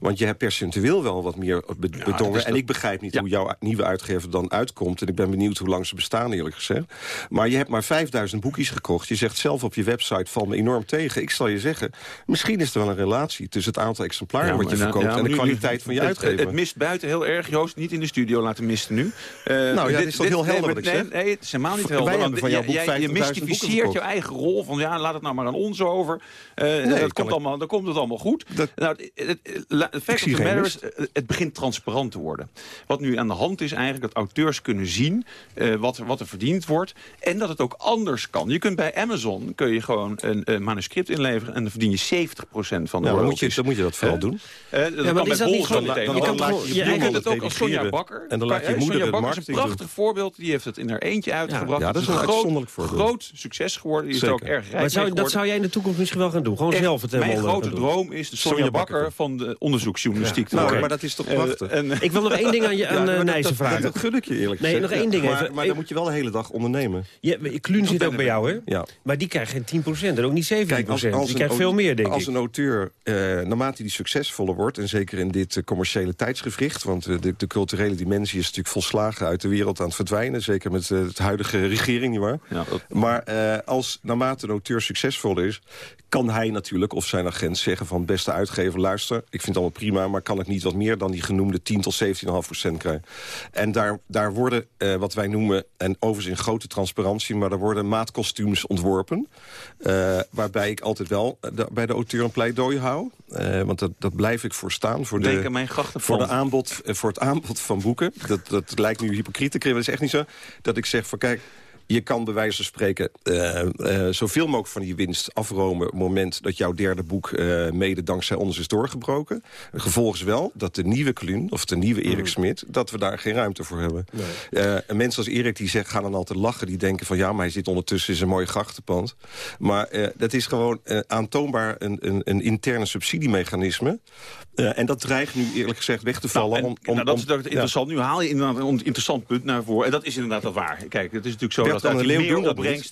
Want je hebt percentueel wel wat meer bedongen. En dat- ik begrijp niet hoe jouw nieuwe uitgever dan uitkomt. En ik ben benieuwd hoe lang ze bestaan, eerlijk gezegd. Maar je hebt maar 5000 boekjes gekocht. Je zegt zelf op je website, valt me enorm tegen. Ik zal je zeggen, misschien is er wel een relatie... tussen het aantal exemplaren Ja, wat je verkoopt... ja, en de nu- kwaliteit van je het, uitgever. Het mist buiten heel erg. Joost, niet in de studio laten misten nu. Eh, ja, dit- is toch heel helder nee, wat ik nee, zeg? Nee, het is helemaal niet helder. want van jouw boek jij- je 50.000 boeken mystificeert je eigen rol. Van ja, laat het nou maar aan ons over. Nee, dat komt ik- allemaal, dan komt het allemaal goed. nou, het, het, fact of the matter is, het begint transparant te worden. Wat nu aan de hand is eigenlijk, dat auteurs kunnen zien eh, wat, er, wat er verdiend wordt. En dat het ook anders kan. Je kunt bij Amazon kun je gewoon een, een manuscript inleveren... en dan verdien je 70% van de Ja, dan moet, je, dan moet je dat vooral Eh, doen. eh, dat maar kan is dat niet dan- dan- je je je kunt het ook als Sonja. Bakker. En dan laat je Eh, moeder Sonja het Bakker is een prachtig voorbeeld. Die heeft het in haar eentje uitgebracht. Ja, dat is een groot, uitzonderlijk voorbeeld. groot succes geworden. Die is er ook erg rijk Maar dat zou jij in de toekomst misschien wel gaan doen? Gewoon zelf het Mijn helemaal grote droom is de Sonja, Bakker, van de onderzoeksjournalistiek te Nou, maar dat is toch Eh, prachtig? Ik wil nog één ding aan, je, (laughs) aan eh, vragen. Dat gun ik je eerlijk Nee, gezegd. nog één ding maar, even. Maar dan moet je wel de hele dag ondernemen. Kluun zit ook bij jou, hè? Ja. Maar die krijgt geen 10% en ook niet 17%. Kijk, als, als die een krijgt veel meer, denk als ik. een auteur, eh, naarmate die succesvoller wordt... en zeker in dit eh, commerciële tijdsgevricht... want eh, de, de culturele dimensie is natuurlijk volslagen uit de wereld aan het verdwijnen... zeker met het huidige regering, nietwaar? Ja, dat- Maar als naarmate een auteur succesvoller is... kan hij natuurlijk of zijn agent zeggen van... beste uitgever, luister, ik vind het allemaal prima... maar kan ik niet wat meer dan die genoemde 10 tot 17,5 procent krijgen? En daar, daar worden eh, wat wij noemen... en overigens in grote transparantie... maar daar worden maatkostuums ontworpen... eh, waarbij ik altijd wel eh, de- bij de auteur een pleidooi hou. Want dat, dat blijf ik voor staan. Voor, Denk de, mijn voor, de aanbod, voor het aanbod van boeken. Dat, dat lijkt nu hypocriet te maar dat is echt niet zo. Dat ik zeg van kijk... Je kan bij wijze van spreken eh, eh, zoveel mogelijk van die winst afromen... op het moment dat jouw derde boek eh, mede dankzij ons is doorgebroken. Het gevolg is wel dat de nieuwe Kluun, of de nieuwe Erik Smit... dat we daar geen ruimte voor hebben. En mensen als Erik die zeggen, gaan dan altijd lachen. Die denken van ja, maar hij zit ondertussen in zijn mooie grachtenpand. Maar dat is gewoon aantoonbaar een, een, een interne subsidiemechanisme. En dat dreigt nu eerlijk gezegd weg te vallen. Nou, en- om, om, nou, dat is om- interessant. Nu haal je inderdaad een interessant punt naar voren. En dat is inderdaad wel waar. Kijk, het is natuurlijk zo dat en uit de die Leeuw doen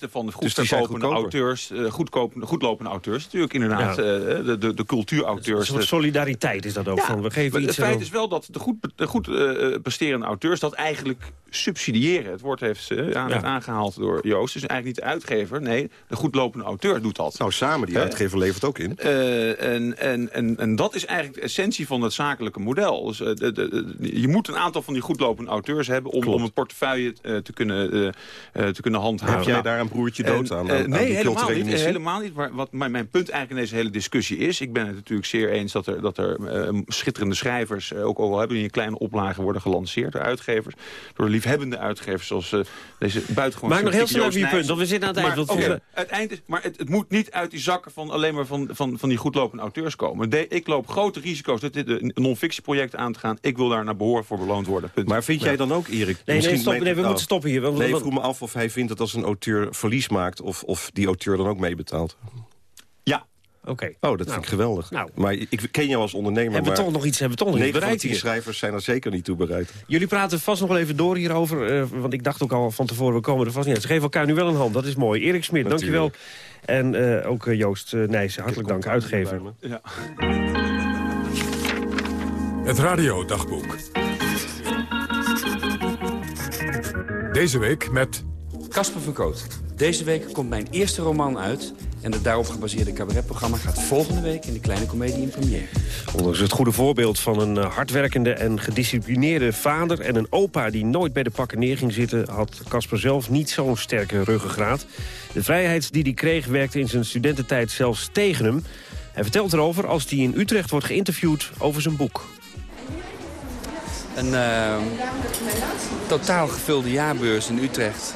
niet. van de goed Dus auteurs, eh, goedkopende, goedlopende auteurs, natuurlijk inderdaad Ja. eh, de, de, de cultuurauteurs. Een soort de- solidariteit is dat ook. Ja, van, we geven iets het feit is wel dat de goed, de goed eh, presterende auteurs dat eigenlijk subsidiëren. Het woord heeft ze aan, Ja. aangehaald door Joost. Dus eigenlijk niet de uitgever. Nee, de goedlopende auteur doet dat. Nou, samen, die Eh, uitgever levert ook in. Eh, en, en, en, en dat is eigenlijk de essentie van het zakelijke model. Dus, eh, de, de, de- je moet een aantal van die goedlopende auteurs hebben... om, Klopt. om een portefeuille eh, te, kunnen, eh, eh, te kunnen handhaven. Heb jij daar een broertje dood en, aan? eh, nee, helemaal niet. missie? Helemaal niet. Maar wat mijn, mijn punt eigenlijk in deze hele discussie is... ik ben het natuurlijk zeer eens dat er, dat er eh, schitterende schrijvers... eh, ook al hebben die in kleine oplagen worden gelanceerd door uitgevers... door liefhebbende uitgevers zoals eh, deze buitengewoon... Maak nog heel snel je punt, want we zitten aan het eind, Maar, het eind is, maar het, het moet niet uit die zakken van alleen maar van, van, van die goedlopende auteurs komen. De- ik loop grote risico's dat dit een non-fictieproject aan te gaan. Ik wil daar naar behoor voor beloond worden. Punt. Maar vind jij dan ook, Erik? nee, misschien stop, nee, we nou, moeten stoppen hier. Nee, ik vroeg me af of hij vindt dat als een auteur verlies maakt... of, of die auteur dan ook meebetaalt. Oké. Oh, dat Nou, vind ik geweldig. nou. Maar ik ken jou als ondernemer. Hebben we toch nog iets, hebben we toch nog iets bereikt tien hier? schrijvers zijn er zeker niet toe bereid. Jullie praten vast nog wel even door hierover. eh, want ik dacht ook al van tevoren, we komen er vast niet uit. Ze geven elkaar nu wel een hand, dat is mooi. Erik Smit, dankjewel. En eh, ook eh, Joost uh, Nijssen, hartelijk dank, uitgever. Ja. Het radiodagboek. Deze week met... Casper Verkoot. Deze week komt mijn eerste roman uit... en het daarop gebaseerde cabaretprogramma gaat volgende week... in de Kleine Comedie in première. Onder het goede voorbeeld van een eh, hardwerkende en gedisciplineerde vader... en een opa die nooit bij de pakken neer ging zitten... had Casper zelf niet zo'n sterke ruggengraat. De vrijheid die hij kreeg werkte in zijn studententijd zelfs tegen hem. Hij vertelt erover als hij in Utrecht wordt geïnterviewd over zijn boek. Een uh, totaal gevulde jaarbeurs in Utrecht.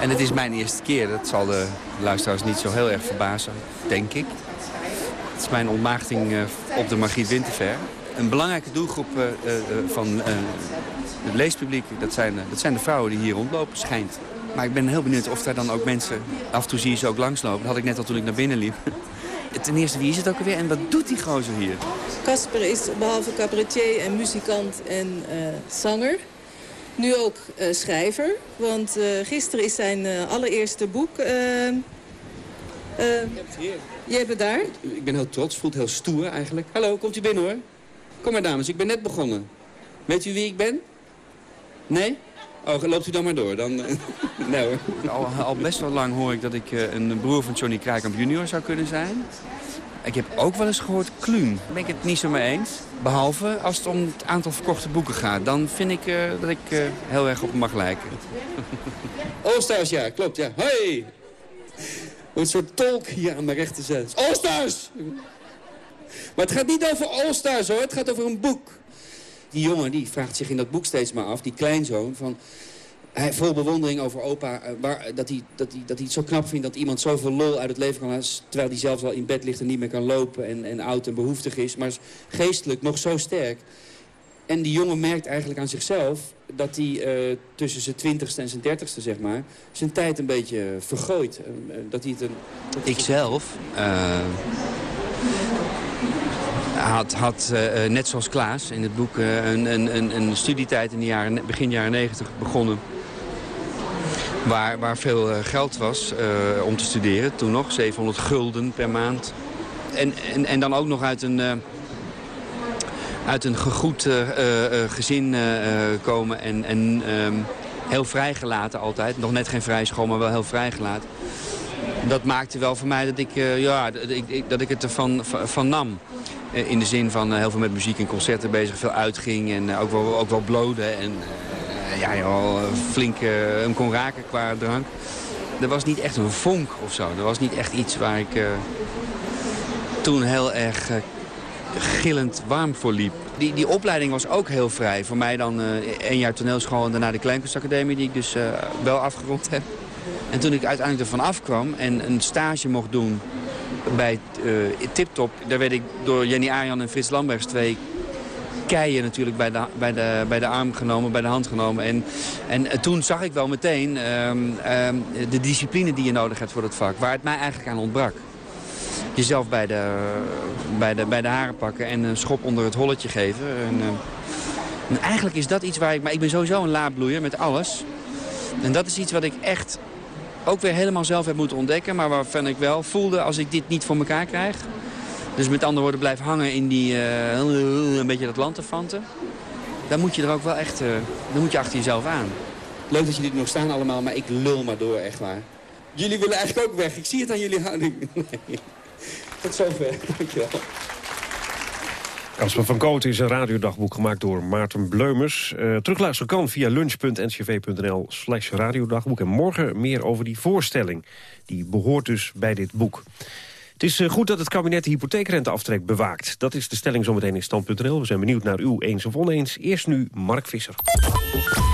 En het is mijn eerste keer. Dat zal de luisteraars niet zo heel erg verbazen, denk ik. Het is mijn ontmaagding uh, op de Margriet Winterver. Een belangrijke doelgroep uh, uh, van het leespubliek, dat zijn, dat zijn de vrouwen die hier rondlopen, schijnt. Maar ik ben heel benieuwd of daar dan ook mensen... Af en toe zie je ze ook langslopen. Dat had ik net al toen ik naar binnen liep. (laughs) ten eerste, wie is het ook alweer en wat doet die gozer hier? Casper is behalve cabaretier en muzikant en zanger... nu ook uh, schrijver. Want uh, gisteren is zijn allereerste boek... je hebt het daar? Ik ben heel trots, voelt heel stoer eigenlijk. Hallo, komt u binnen hoor. Kom maar dames, ik ben net begonnen. Weet u wie ik ben? Nee? Oh, loopt u dan maar door. Dan, (laughs) nee hoor. Al, al, best wel lang hoor ik dat ik uh, een broer van Johnny Krijkamp junior zou kunnen zijn. Ik heb ook wel eens gehoord Kluun. Daar ben ik het niet zo mee eens. Behalve als het om het aantal verkochte boeken gaat. Dan vind ik uh, dat ik uh, heel erg op hem mag lijken. (laughs) Allstars, ja, klopt, ja. Hoi! Een soort tolk hier aan mijn rechterzijde. Allstars! Maar het gaat niet over Allstars hoor, het gaat over een boek die jongen die vraagt zich in dat boek steeds maar af, die kleinzoon... van hij vol bewondering over opa, uh, waar, dat, hij, dat, hij, dat hij het zo knap vindt dat iemand zoveel lol uit het leven kan halen... terwijl hij zelfs al in bed ligt en niet meer kan lopen en, en oud en behoeftig is... maar geestelijk nog zo sterk. En die jongen merkt eigenlijk aan zichzelf dat hij uh, tussen zijn twintigste en zijn dertigste, zeg maar... zijn tijd een beetje vergooit. Dat hij het een, dat Ikzelf had, had net zoals Klaas in het boek uh, een, een, een, studietijd in de jaren, begin jaren 90 begonnen. Waar, waar veel uh, geld was om te studeren. Toen nog 700 gulden per maand. En, en, en dan ook nog uit een, uit een gegoed gezin komen. En, en um, heel vrijgelaten altijd. Nog net geen vrij school, maar wel heel vrijgelaten. Dat maakte wel voor mij dat ik, ja, dat ik, dat ik het ervan van nam. Eh, in de zin van eh, heel veel met muziek en concerten bezig, veel uitging en eh, ook, wel, ook wel bloden. En ja, joh, flink hem kon raken qua drank. Er was niet echt een vonk of zo. Er was niet echt iets waar ik toen heel erg gillend warm voor liep. Die, die opleiding was ook heel vrij. Voor mij dan één jaar toneelschool en daarna de Kleinkunstacademie... die ik dus wel afgerond heb. En toen ik uiteindelijk ervan afkwam en een stage mocht doen bij uh, Tiptop, daar werd ik door Jenny Arjan en Frits Lambergs twee keien natuurlijk bij de, bij, de, bij de arm genomen, bij de hand genomen. En, en eh, toen zag ik wel meteen um, um, de discipline die je nodig hebt voor dat vak. Waar het mij eigenlijk aan ontbrak. Jezelf bij de, bij de, bij de haren pakken en een schop onder het holletje geven. En, uh, en eigenlijk is dat iets waar ik... Maar ik ben sowieso een laadbloeier met alles. En dat is iets wat ik echt ook weer helemaal zelf heb moeten ontdekken. Maar waarvan ik wel voelde, als ik dit niet voor elkaar krijg... dus met andere woorden blijf hangen in die... Uh, een beetje dat lanterfanten... dan moet je er ook wel echt... Uh, dan moet je achter jezelf aan. Leuk dat jullie er nog staan allemaal, maar ik lul maar door, echt waar. Jullie willen eigenlijk ook weg. Ik zie het aan jullie houding. (laughs) Nee. Tot zover. Dankjewel. Casper van Kooten is een radiodagboek gemaakt door Maarten Bleumers. Uh, terugluisteren kan via lunch.ncv.nl slash radiodagboek. En morgen meer over die voorstelling. Die behoort dus bij dit boek. Het is uh, goed dat het kabinet de hypotheekrenteaftrek bewaakt. Dat is de stelling zometeen in stand.nl. We zijn benieuwd naar uw eens of oneens. Eerst nu Mark Visser.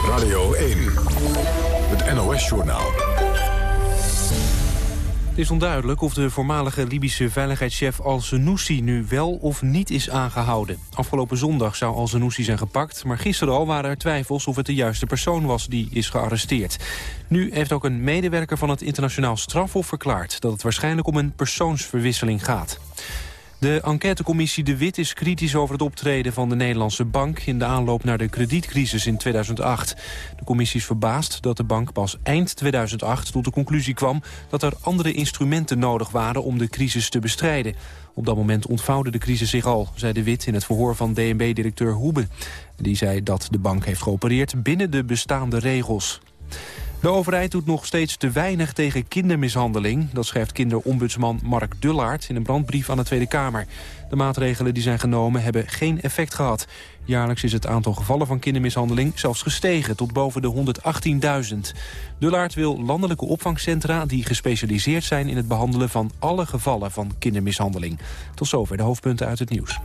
Radio 1, het NOS-journaal. Het is onduidelijk of de voormalige Libische veiligheidschef al-Senussi nu wel of niet is aangehouden. Afgelopen zondag zou al-Senussi zijn gepakt, maar gisteren al waren er twijfels of het de juiste persoon was die is gearresteerd. Nu heeft ook een medewerker van het internationaal strafhof verklaard dat het waarschijnlijk om een persoonsverwisseling gaat. De enquêtecommissie De Wit is kritisch over het optreden van de Nederlandse bank... in de aanloop naar de kredietcrisis in 2008. De commissie is verbaasd dat de bank pas eind 2008 tot de conclusie kwam... dat er andere instrumenten nodig waren om de crisis te bestrijden. Op dat moment ontvouwde de crisis zich al, zei De Wit in het verhoor van DNB-directeur Hoebe. Die zei dat de bank heeft geopereerd binnen de bestaande regels. De overheid doet nog steeds te weinig tegen kindermishandeling. Dat schrijft kinderombudsman Mark Dullaert in een brandbrief aan de Tweede Kamer. De maatregelen die zijn genomen hebben geen effect gehad. Jaarlijks is het aantal gevallen van kindermishandeling zelfs gestegen tot boven de 118.000. Dullaert wil landelijke opvangcentra die gespecialiseerd zijn in het behandelen van alle gevallen van kindermishandeling. Tot zover de hoofdpunten uit het nieuws.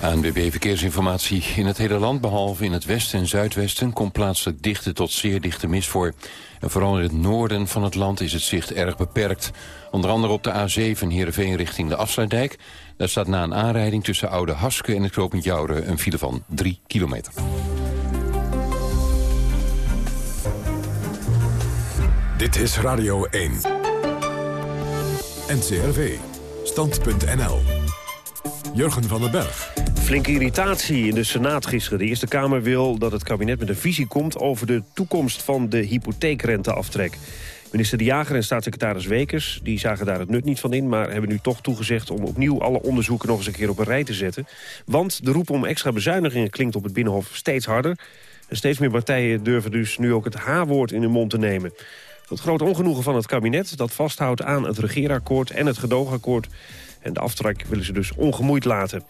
ANWB Verkeersinformatie. In het hele land, behalve in het westen en zuidwesten... komt plaatselijk dichte tot zeer dichte mist voor. En vooral in het noorden van het land is het zicht erg beperkt. Onder andere op de A7 Heerenveen richting de Afsluitdijk. Daar staat na een aanrijding tussen Oude Haske en het Knopend Jouren... een file van 3 kilometer. Dit is Radio 1. NCRV. Stand.nl. Jurgen van den Berg. Flinke irritatie in de Senaat gisteren. De Eerste Kamer wil dat het kabinet met een visie komt... over de toekomst van de hypotheekrenteaftrek. Minister De Jager en staatssecretaris Wekers die zagen daar het nut niet van in... maar hebben nu toch toegezegd om opnieuw alle onderzoeken nog eens een keer op een rij te zetten. Want de roep om extra bezuinigingen klinkt op het Binnenhof steeds harder. En steeds meer partijen durven dus nu ook het H-woord in hun mond te nemen. Tot groot ongenoegen van het kabinet dat vasthoudt aan het regeerakkoord en het gedoogakkoord. En de aftrek willen ze dus ongemoeid laten.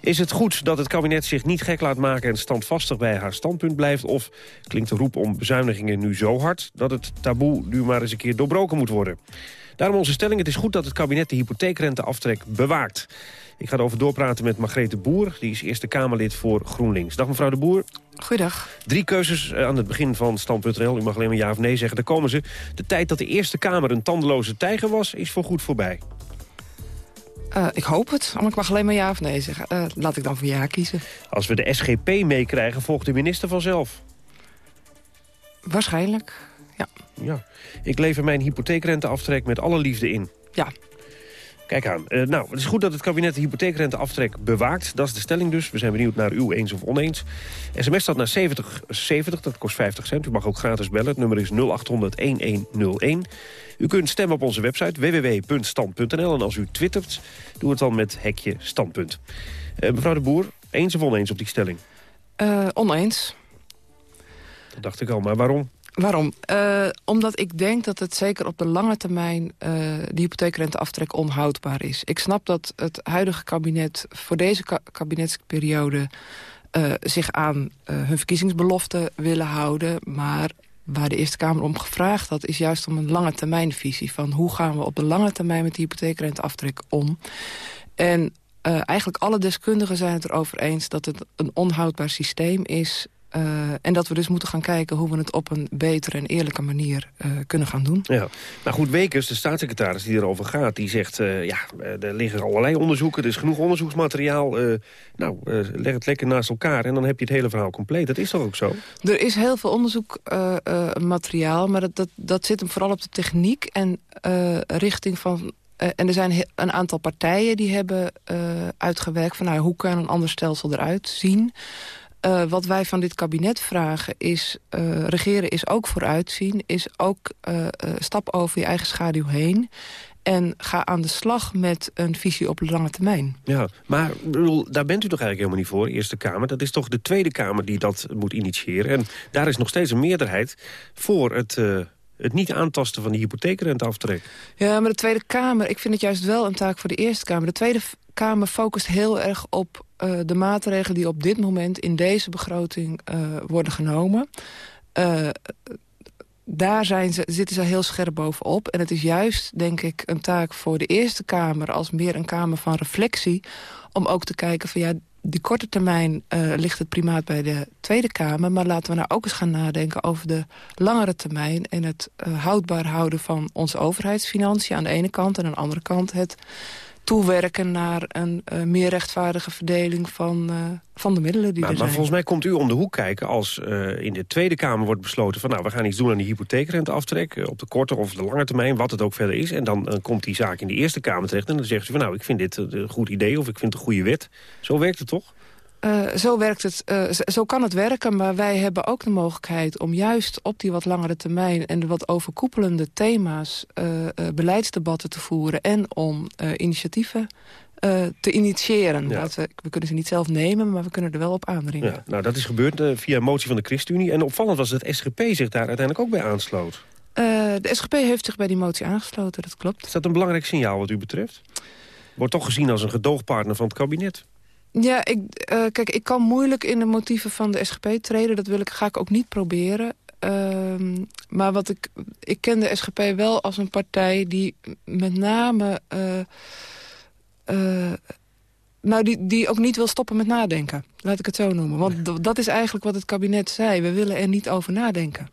Is het goed dat het kabinet zich niet gek laat maken en standvastig bij haar standpunt blijft? Of klinkt de roep om bezuinigingen nu zo hard dat het taboe nu maar eens een keer doorbroken moet worden? Daarom onze stelling, het is goed dat het kabinet de hypotheekrenteaftrek bewaakt. Ik ga erover doorpraten met Margrethe Boer, die is Eerste Kamerlid voor GroenLinks. Dag mevrouw de Boer. Goeiedag. Drie keuzes eh, aan het begin van stand.nl. U mag alleen maar ja of nee zeggen. Daar komen ze. De tijd dat de Eerste Kamer een tandeloze tijger was, is voor goed voorbij. Uh, ik hoop het, maar ik mag alleen maar ja of nee zeggen. Uh, laat ik dan voor ja kiezen. Als we de SGP meekrijgen, volgt de minister vanzelf. Waarschijnlijk, ja. ja. Ik lever mijn hypotheekrenteaftrek met alle liefde in. Ja. Kijk aan. Uh, nou, het is goed dat het kabinet de hypotheekrenteaftrek bewaakt. Dat is de stelling dus. We zijn benieuwd naar u eens of oneens. SMS staat naar 70, 70, dat kost 50 cent. U mag ook gratis bellen. Het nummer is 0800-1101. U kunt stemmen op onze website www.stand.nl. En als u twittert, doe het dan met hekje standpunt. Uh, mevrouw de Boer, eens of oneens op die stelling? Uh, oneens. Dat dacht ik al, maar waarom? Waarom? Uh, omdat ik denk dat het zeker op de lange termijn uh, de hypotheekrenteaftrek onhoudbaar is. Ik snap dat het huidige kabinet voor deze ka kabinetsperiode uh, zich aan hun verkiezingsbeloften willen houden. Maar waar de Eerste Kamer om gevraagd had, is juist om een lange termijnvisie. Van hoe gaan we op de lange termijn met de hypotheekrenteaftrek om? En eigenlijk alle deskundigen zijn het erover eens dat het een onhoudbaar systeem is... Uh, en dat we dus moeten gaan kijken hoe we het op een betere en eerlijke manier uh, kunnen gaan doen. Ja. Nou goed, Wekers, de staatssecretaris die erover gaat, die zegt... Uh, ja, er liggen allerlei onderzoeken, er is genoeg onderzoeksmateriaal. nou, leg het lekker naast elkaar en dan heb je het hele verhaal compleet. Dat is toch ook zo? Er is heel veel onderzoekmateriaal, maar dat, dat, dat zit hem vooral op de techniek en richting van uh, en er zijn een aantal partijen die hebben uh, uitgewerkt... van nou, hoe kan een ander stelsel eruit zien. Uh, wat wij van dit kabinet vragen is... Uh, regeren is ook vooruitzien, is ook uh, stap over je eigen schaduw heen... En ga aan de slag met een visie op lange termijn. Ja, maar bedoel, daar bent u toch eigenlijk helemaal niet voor, Eerste Kamer. Dat is toch de Tweede Kamer die dat moet initiëren. En daar is nog steeds een meerderheid voor het, het niet aantasten van de hypotheekrenteaftrek. Ja, maar de Tweede Kamer, ik vind het juist wel een taak voor de Eerste Kamer. De Tweede Kamer focust heel erg op uh, de maatregelen die op dit moment in deze begroting uh, worden genomen. Uh, daar zijn ze, zitten ze heel scherp bovenop. En het is juist, denk ik, een taak voor de Eerste Kamer... als meer een kamer van reflectie... om ook te kijken van ja, die korte termijn ligt het primaat bij de Tweede Kamer... maar laten we nou ook eens gaan nadenken over de langere termijn... en het houdbaar houden van onze overheidsfinanciën aan de ene kant... en aan de andere kant het toewerken naar een uh, meer rechtvaardige verdeling van, uh, van de middelen die maar, er zijn. Maar volgens mij komt u om de hoek kijken als uh, in de Tweede Kamer wordt besloten... van nou, we gaan iets doen aan die hypotheekrenteaftrek... op de korte of de lange termijn, wat het ook verder is. En dan, dan komt die zaak in de Eerste Kamer terecht... en dan zegt u van nou, ik vind dit een goed idee of ik vind het een goede wet. Zo werkt het toch? Uh, zo, werkt het, uh, zo kan het werken, maar wij hebben ook de mogelijkheid... om juist op die wat langere termijn en de wat overkoepelende thema's... Uh, beleidsdebatten te voeren en om initiatieven te initiëren. Ja. We, we, kunnen ze niet zelf nemen, maar we kunnen er wel op aandringen. Ja, nou, dat is gebeurd via motie van de ChristenUnie. En opvallend was dat SGP zich daar uiteindelijk ook bij aansloot. de SGP heeft zich bij die motie aangesloten, dat klopt. Is dat een belangrijk signaal wat u betreft? Wordt toch gezien als een gedoogpartner van het kabinet? Ja, ik, uh, kijk, ik kan moeilijk in de motieven van de SGP treden. Dat wil ik, ga ik ook niet proberen. Uh, maar wat ik, ik ken de SGP wel als een partij die met name... Uh, uh, nou, die, die ook niet wil stoppen met nadenken. Laat ik het zo noemen. Want dat is eigenlijk wat het kabinet zei. We willen er niet over nadenken.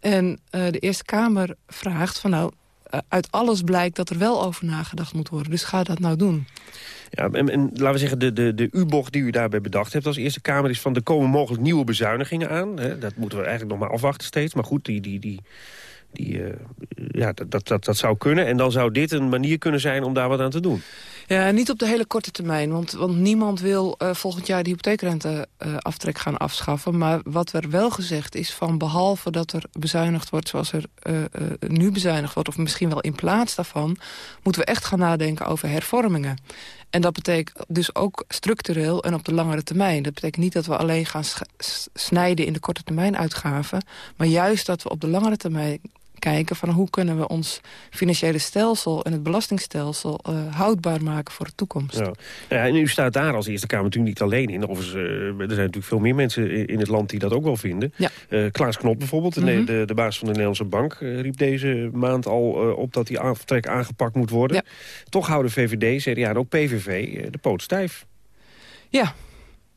En de Eerste Kamer vraagt van nou... uit alles blijkt dat er wel over nagedacht moet worden. Dus ga dat nou doen. Ja, en, en, laten we zeggen, de, de, de U-bocht die u daarbij bedacht hebt als Eerste Kamer... is van, er komen mogelijk nieuwe bezuinigingen aan. Hè? Dat moeten we eigenlijk nog maar afwachten steeds. Maar goed, die, die, die, die uh, ja, dat, dat, dat zou kunnen. En dan zou dit een manier kunnen zijn om daar wat aan te doen. Ja, niet op de hele korte termijn. Want, want niemand wil uh, volgend jaar de hypotheekrenteaftrek uh, gaan afschaffen. Maar wat er wel gezegd is van behalve dat er bezuinigd wordt... zoals er nu bezuinigd wordt, of misschien wel in plaats daarvan... moeten we echt gaan nadenken over hervormingen. En dat betekent dus ook structureel en op de langere termijn. Dat betekent niet dat we alleen gaan snijden in de korte termijn uitgaven... maar juist dat we op de langere termijn kijken van hoe kunnen we ons financiële stelsel en het belastingstelsel uh, houdbaar maken voor de toekomst. Ja. Nou ja, en u staat daar als Eerste Kamer natuurlijk niet alleen in. Of uh, er zijn natuurlijk veel meer mensen in het land die dat ook wel vinden. Ja. Uh, Klaas Knop bijvoorbeeld, mm -hmm. de, de, baas van de Nederlandse Bank, riep deze maand al op dat die aftrek aangepakt moet worden. Ja. Toch houden VVD, CDA en ook PVV de poot stijf. Ja,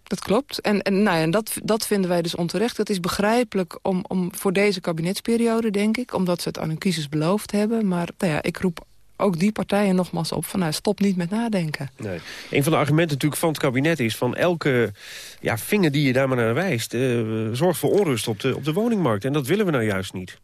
dat klopt. En, en, nou ja, en dat, dat vinden wij dus onterecht. Dat is begrijpelijk om, om voor deze kabinetsperiode, denk ik. Omdat ze het aan hun kiezers beloofd hebben. Maar nou ja, ik roep ook die partijen nogmaals op van nou, stop niet met nadenken. Nee. Een van de argumenten natuurlijk van het kabinet is... van elke ja, vinger die je daar maar naar wijst... Uh, zorgt voor onrust op de, op de woningmarkt. En dat willen we nou juist niet.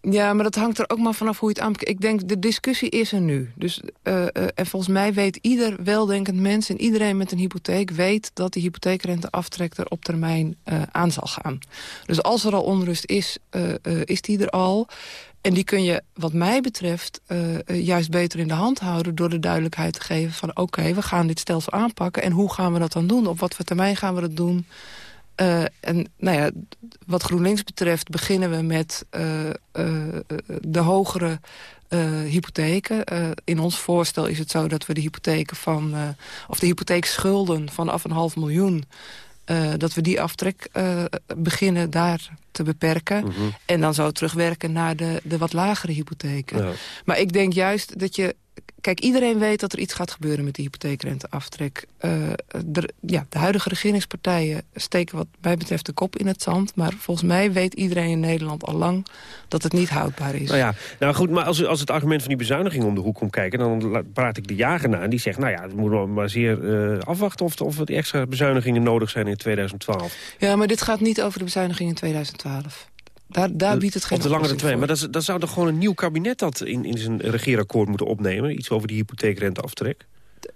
Ja, maar dat hangt er ook maar vanaf hoe je het aanpakt. Ik denk, de discussie is er nu. Dus, uh, uh, en volgens mij weet ieder weldenkend mens... en iedereen met een hypotheek weet dat die hypotheekrenteaftrek er op termijn uh, aan zal gaan. Dus als er al onrust is, is die er al. En die kun je, wat mij betreft, juist beter in de hand houden... door de duidelijkheid te geven van oké, we gaan dit stelsel aanpakken... en hoe gaan we dat dan doen? Op wat voor termijn gaan we dat doen? Uh, en nou ja, wat GroenLinks betreft beginnen we met uh, uh, de hogere hypotheken. in ons voorstel is het zo dat we de hypotheken van, of de hypotheekschulden vanaf een half miljoen, dat we die aftrek beginnen daar te beperken. Mm -hmm. En dan zo terugwerken naar de, de wat lagere hypotheken. Ja. Maar ik denk juist dat je Kijk, iedereen weet dat er iets gaat gebeuren met de hypotheekrenteaftrek. Uh, de, ja, de huidige regeringspartijen steken wat mij betreft de kop in het zand. Maar volgens mij weet iedereen in Nederland al lang dat het niet houdbaar is. Nou ja, nou goed, maar als, als het argument van die bezuiniging om de hoek komt kijken... dan praat ik de jager na en die zegt... nou ja, we moeten maar zeer uh, afwachten of, of er extra bezuinigingen nodig zijn in 2012. Ja, maar dit gaat niet over de bezuiniging in 2012. Daar, daar biedt het geen Op de langere termijn. Maar dat, dat zou toch gewoon een nieuw kabinet dat in, in zijn regeerakkoord moeten opnemen? Iets over die hypotheekrenteaftrek?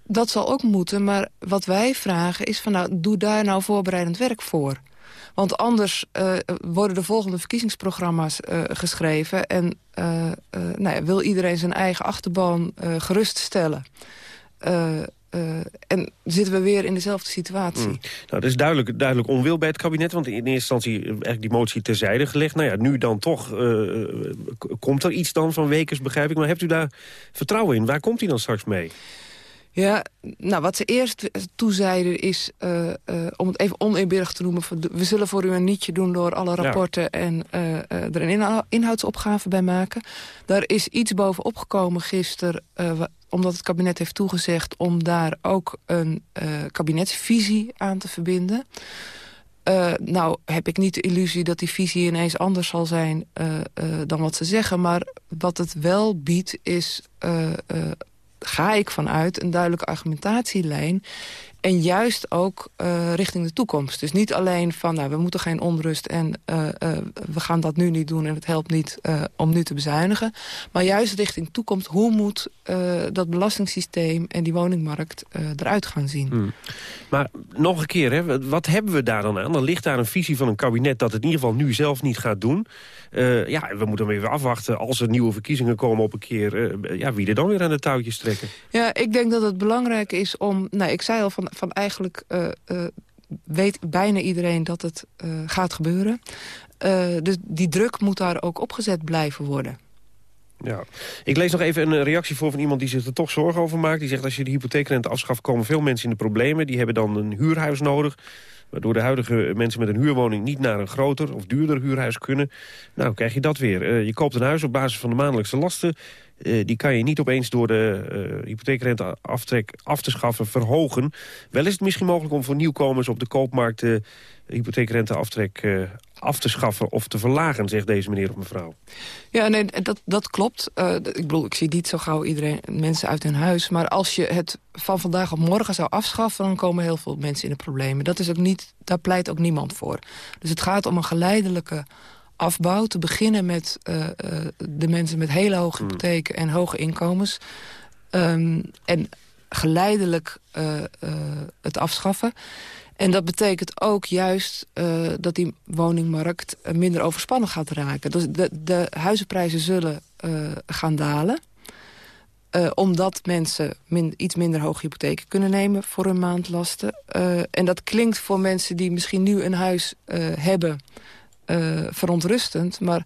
Dat zal ook moeten, maar wat wij vragen is van nou, doe daar nou voorbereidend werk voor. Want anders uh, worden de volgende verkiezingsprogramma's uh, geschreven... en uh, nou ja, wil iedereen zijn eigen achterban geruststellen... Uh, en zitten we weer in dezelfde situatie. Mm. Nou, er is duidelijk, duidelijk onwil bij het kabinet... want in eerste instantie eigenlijk die motie terzijde gelegd. Nou ja, nu dan toch uh, komt er iets dan van Wekers, begrijp ik. Maar hebt u daar vertrouwen in? Waar komt hij dan straks mee? Ja, nou wat ze eerst toezeiden is, uh, uh, om het even oneerbiedig te noemen... we zullen voor u een nietje doen door alle rapporten ja. en er een inhoudsopgave bij maken. Daar is iets bovenop gekomen gisteren omdat het kabinet heeft toegezegd... om daar ook een uh, kabinetsvisie aan te verbinden. Uh, nou heb ik niet de illusie dat die visie ineens anders zal zijn uh, dan wat ze zeggen. Maar wat het wel biedt is, ga ik vanuit, een duidelijke argumentatielijn... En juist ook uh, richting de toekomst. Dus niet alleen van, nou, we moeten geen onrust... en uh, uh, we gaan dat nu niet doen en het helpt niet om nu te bezuinigen. Maar juist richting toekomst, hoe moet dat belastingssysteem... en die woningmarkt eruit gaan zien? Hmm. Maar nog een keer, hè, wat hebben we daar dan aan? Dan ligt daar een visie van een kabinet dat het in ieder geval nu zelf niet gaat doen. ja, we moeten hem even afwachten als er nieuwe verkiezingen komen op een keer... ja, wie er dan weer aan de touwtjes trekken? Ja, ik denk dat het belangrijk is om... Nou, ik zei al van van eigenlijk uh, uh, weet bijna iedereen dat het uh, gaat gebeuren. dus die druk moet daar ook opgezet blijven worden. Ja. Ik lees nog even een reactie voor van iemand die zich er toch zorgen over maakt. Die zegt als je de hypotheekrente afschaft komen veel mensen in de problemen. Die hebben dan een huurhuis nodig. Waardoor de huidige mensen met een huurwoning niet naar een groter of duurder huurhuis kunnen. Nou, krijg je dat weer. je koopt een huis op basis van de maandelijkse lasten. Uh, die kan je niet opeens door de uh, hypotheekrenteaftrek af te schaffen verhogen. Wel is het misschien mogelijk om voor nieuwkomers op de koopmarkt de hypotheekrenteaftrek af te schaffen of te verlagen, zegt deze meneer of mevrouw. Ja, nee, dat, dat klopt. ik bedoel, ik zie niet zo gauw iedereen mensen uit hun huis. Maar als je het van vandaag op morgen zou afschaffen... dan komen heel veel mensen in de problemen. Dat is ook niet, daar pleit ook niemand voor. Dus het gaat om een geleidelijke afbouw. Te beginnen met uh, uh, de mensen met hele hoge Hmm. hypotheken en hoge inkomens. Um, en geleidelijk uh, het afschaffen. En dat betekent ook juist uh, dat die woningmarkt uh, minder overspannen gaat raken. Dus de, de huizenprijzen zullen uh, gaan dalen. omdat mensen min, iets minder hoge hypotheken kunnen nemen voor hun maandlasten. en dat klinkt voor mensen die misschien nu een huis hebben verontrustend. Maar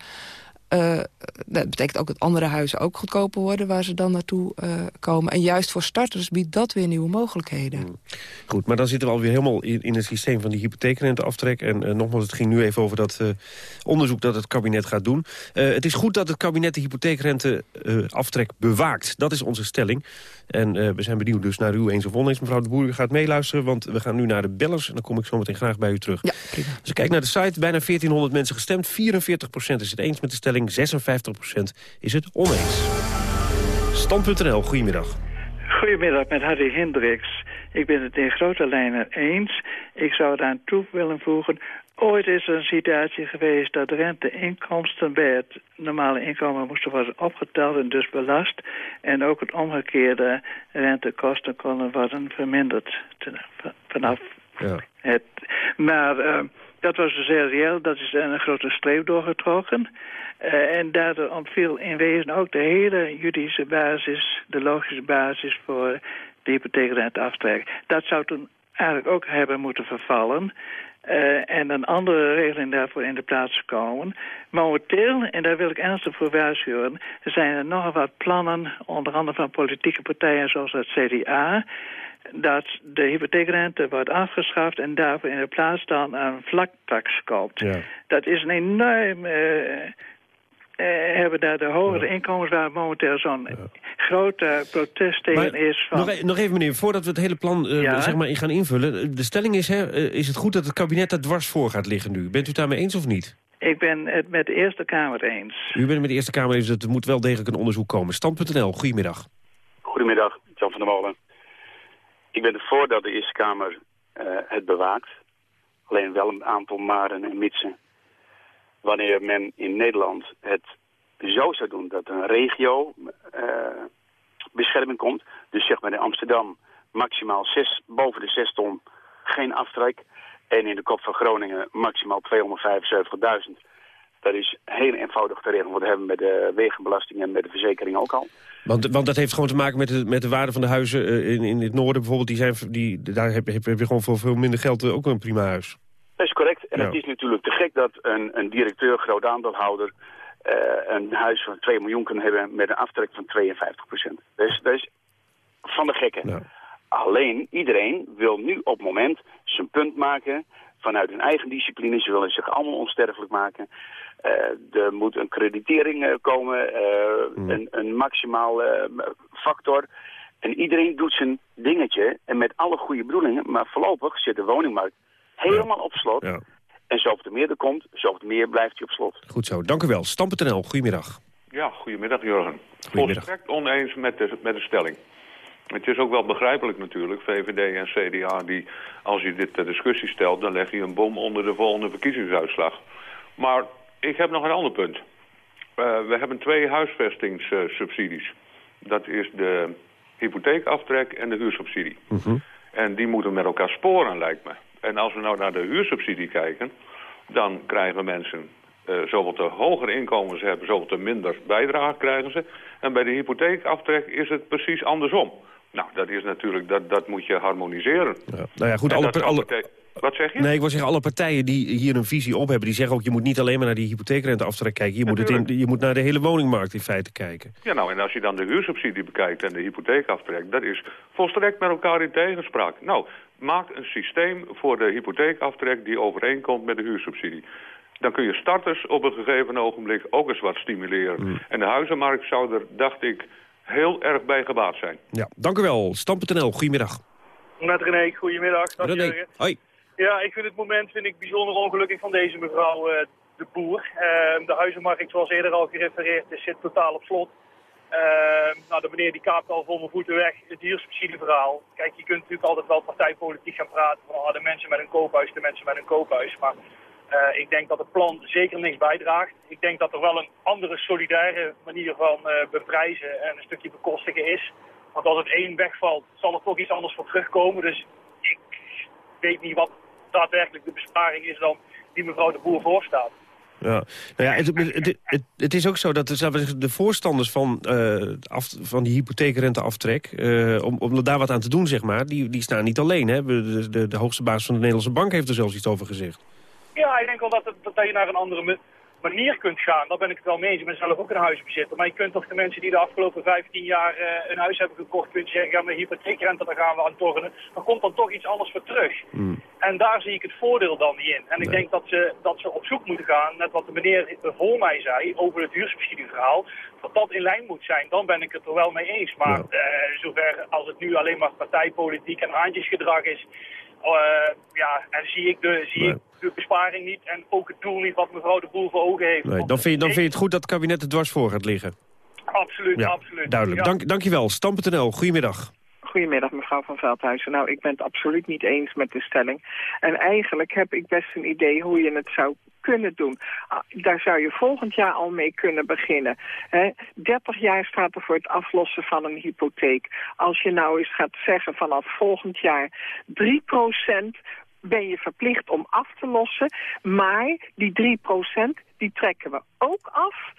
Uh, dat betekent ook dat andere huizen ook goedkoper worden... waar ze dan naartoe uh, komen. En juist voor starters biedt dat weer nieuwe mogelijkheden. Hmm. Goed, maar dan zitten we alweer helemaal in, in het systeem van die hypotheekrenteaftrek. En uh, nogmaals, het ging nu even over dat onderzoek dat het kabinet gaat doen. het is goed dat het kabinet de hypotheekrenteaftrek bewaakt. Dat is onze stelling. En we zijn benieuwd dus naar u eens of oneens. Mevrouw de Boer, u gaat meeluisteren, want we gaan nu naar de bellers. En dan kom ik zo meteen graag bij u terug. Ja, prima. Als ik kijk naar de site, bijna 1400 mensen gestemd. 44% is het eens met de stelling. 56% is het oneens. Stand.nl, goedemiddag. Goedemiddag, met Harry Hendricks. Ik ben het in grote lijnen eens. Ik zou eraan toe willen voegen... Ooit is er een situatie geweest dat renteinkomsten bij het normale inkomen moesten worden opgeteld en dus belast. En ook het omgekeerde rentekosten konden worden verminderd vanaf ja. het. Maar uh, dat was dus heel dat is een grote streep doorgetrokken. Uh, en daardoor ontviel in wezen ook de hele juridische basis, de logische basis voor de hypotheekrenteaftrek. Dat zou toen eigenlijk ook hebben moeten vervallen. Uh, en een andere regeling daarvoor in de plaats komen. Momenteel, en daar wil ik ernstig voor waarschuwen... zijn er nogal wat plannen, onder andere van politieke partijen zoals het CDA... dat de hypotheekrente wordt afgeschaft en daarvoor in de plaats dan een vlaktax. Ja. Dat is een enorm... Uh, uh, hebben daar de hogere ja. inkomens waar momenteel zo'n ja. grote protest tegen maar is. Van... Nog, nog, even meneer, voordat we het hele plan uh, ja. zeg maar, in gaan invullen. De stelling is, hè, uh, is het goed dat het kabinet daar dwars voor gaat liggen nu? Bent u het daarmee eens of niet? Ik ben het met de Eerste Kamer eens. U bent het met de Eerste Kamer eens dat er moet wel degelijk een onderzoek komen. Stand.nl, goedemiddag. Goedemiddag, Jan van der Molen. Ik ben ervoor dat de Eerste Kamer het bewaakt. Alleen wel een aantal maren en mitsen wanneer men in Nederland het zo zou doen dat een regio uh, bescherming komt. Dus zeg maar in Amsterdam maximaal zes, boven de 6 ton geen aftrek. En in de kop van Groningen maximaal 275.000. Dat is heel eenvoudig te regelen. Want dat hebben we met de wegenbelasting en met de verzekering ook al. Want, want dat heeft gewoon te maken met de, met de waarde van de huizen uh, in, in het noorden bijvoorbeeld. Die zijn, die, daar heb, heb, heb je gewoon voor veel minder geld uh, ook een prima huis. Dat is correct. En Ja. het is natuurlijk te gek dat een, een directeur, groot aandeelhouder... eh, een huis van 2 miljoen kan hebben met een aftrek van 52 procent. Dus dat is van de gekken. Alleen, iedereen wil nu op het moment zijn punt maken vanuit hun eigen discipline. Ze willen zich allemaal onsterfelijk maken. Eh, er moet een creditering eh, komen, eh, een, een maximaal eh, factor. En iedereen doet zijn dingetje en met alle goede bedoelingen. Maar voorlopig zit de woningmarkt helemaal op slot. Ja. En zoveel te meer er komt, zoveel meer blijft hij op slot. Goed zo, dank u wel. Stam.nl, goedemiddag. Ja, goedemiddag Jurgen. Goedemiddag. Volstrekt oneens met de, met de stelling. Het is ook wel begrijpelijk natuurlijk, VVD en CDA, die als je dit ter discussie stelt, dan leg je een bom onder de volgende verkiezingsuitslag. Maar ik heb nog een ander punt. Eh, we hebben twee huisvestingssubsidies. Dat is de hypotheekaftrek en de huursubsidie. En die moeten met elkaar sporen, lijkt me. En als we nou naar de huursubsidie kijken, dan krijgen mensen eh zoveel te hogere inkomens hebben, zoveel te minder bijdrage krijgen ze. En bij de hypotheekaftrek is het precies andersom. Nou, dat is natuurlijk, dat, dat moet je harmoniseren. Nou ja, goed, alle, alle, Wat zeg je? Nee, ik wil zeggen, alle partijen die hier een visie op hebben... die zeggen ook, je moet niet alleen maar naar die hypotheekrenteaftrek kijken. Je moet, het in, je moet naar de hele woningmarkt in feite kijken. Ja, nou, en als je dan de huursubsidie bekijkt en de hypotheekaftrek... dat is volstrekt met elkaar in tegenspraak. Nou, maak een systeem voor de hypotheekaftrek die overeenkomt met de huursubsidie. Dan kun je starters op een gegeven ogenblik ook eens wat stimuleren. En de huizenmarkt zou er, dacht ik, heel erg bij gebaat zijn. Ja, dank u wel. Stam.nl, goedemiddag. Met René, goedemiddag. Dag René, hoi. Ja, ik vind het moment vind ik bijzonder ongelukkig van deze mevrouw eh, de Boer. Eh, de huizenmarkt, zoals eerder al gerefereerd is, zit totaal op slot. Eh, nou, de meneer die kaapt al voor mijn voeten weg het huursubsidieverhaal. Kijk, je kunt natuurlijk altijd wel partijpolitiek gaan praten van oh, de mensen met een koophuis, de mensen met een koophuis. Maar Eh, ik denk dat het plan zeker niks bijdraagt. Ik denk dat er wel een andere solidaire manier van uh, beprijzen en een stukje bekostigen is. Want als het één wegvalt, zal er toch iets anders voor terugkomen. Dus ik weet niet wat daadwerkelijk de besparing is dan die mevrouw de Boer voorstaat. Ja, nou ja het, het, het, het, is ook zo dat de, de voorstanders van, uh, af, van die hypotheekrenteaftrek... Uh, om, om daar wat aan te doen, zeg maar, die, die staan niet alleen. Hè? De, de, de hoogste baas van de Nederlandse Bank heeft er zelfs iets over gezegd. Ja, ik denk wel dat, dat je naar een andere manier kunt gaan. Daar ben ik het wel mee eens. Ik ben zelf ook een huisbezitter. Maar je kunt toch de mensen die de afgelopen 15 jaar uh, een huis hebben gekocht... kunt zeggen, ja, met hypotheekrente, daar gaan we aan tornen. Dan komt dan toch iets anders voor terug. Mm. En daar zie ik het voordeel dan niet in. En ik denk dat ze, dat ze op zoek moeten gaan, net wat de meneer voor mij zei... over het huursubsidieverhaal, dat dat in lijn moet zijn. Dan ben ik het er wel mee eens. Maar ja. uh, zover als het nu alleen maar partijpolitiek en haantjesgedrag is... Uh, ja, en zie ik, de, zie nee. ik de besparing niet en ook het doel niet wat mevrouw de Boer voor ogen heeft. Nee, dan, vind je, dan vind je het goed dat het kabinet er dwars voor gaat liggen? Absoluut, ja, absoluut. Duidelijk. Ja. Dank, dankjewel. Stam.nl, goedemiddag. Goedemiddag, mevrouw van Veldhuizen. Nou, ik ben het absoluut niet eens met de stelling. En eigenlijk heb ik best een idee hoe je het zou doen. Daar zou je volgend jaar al mee kunnen beginnen. He, 30 jaar staat er voor het aflossen van een hypotheek. Als je nou eens gaat zeggen vanaf volgend jaar 3% ben je verplicht om af te lossen. Maar die 3% die trekken we ook af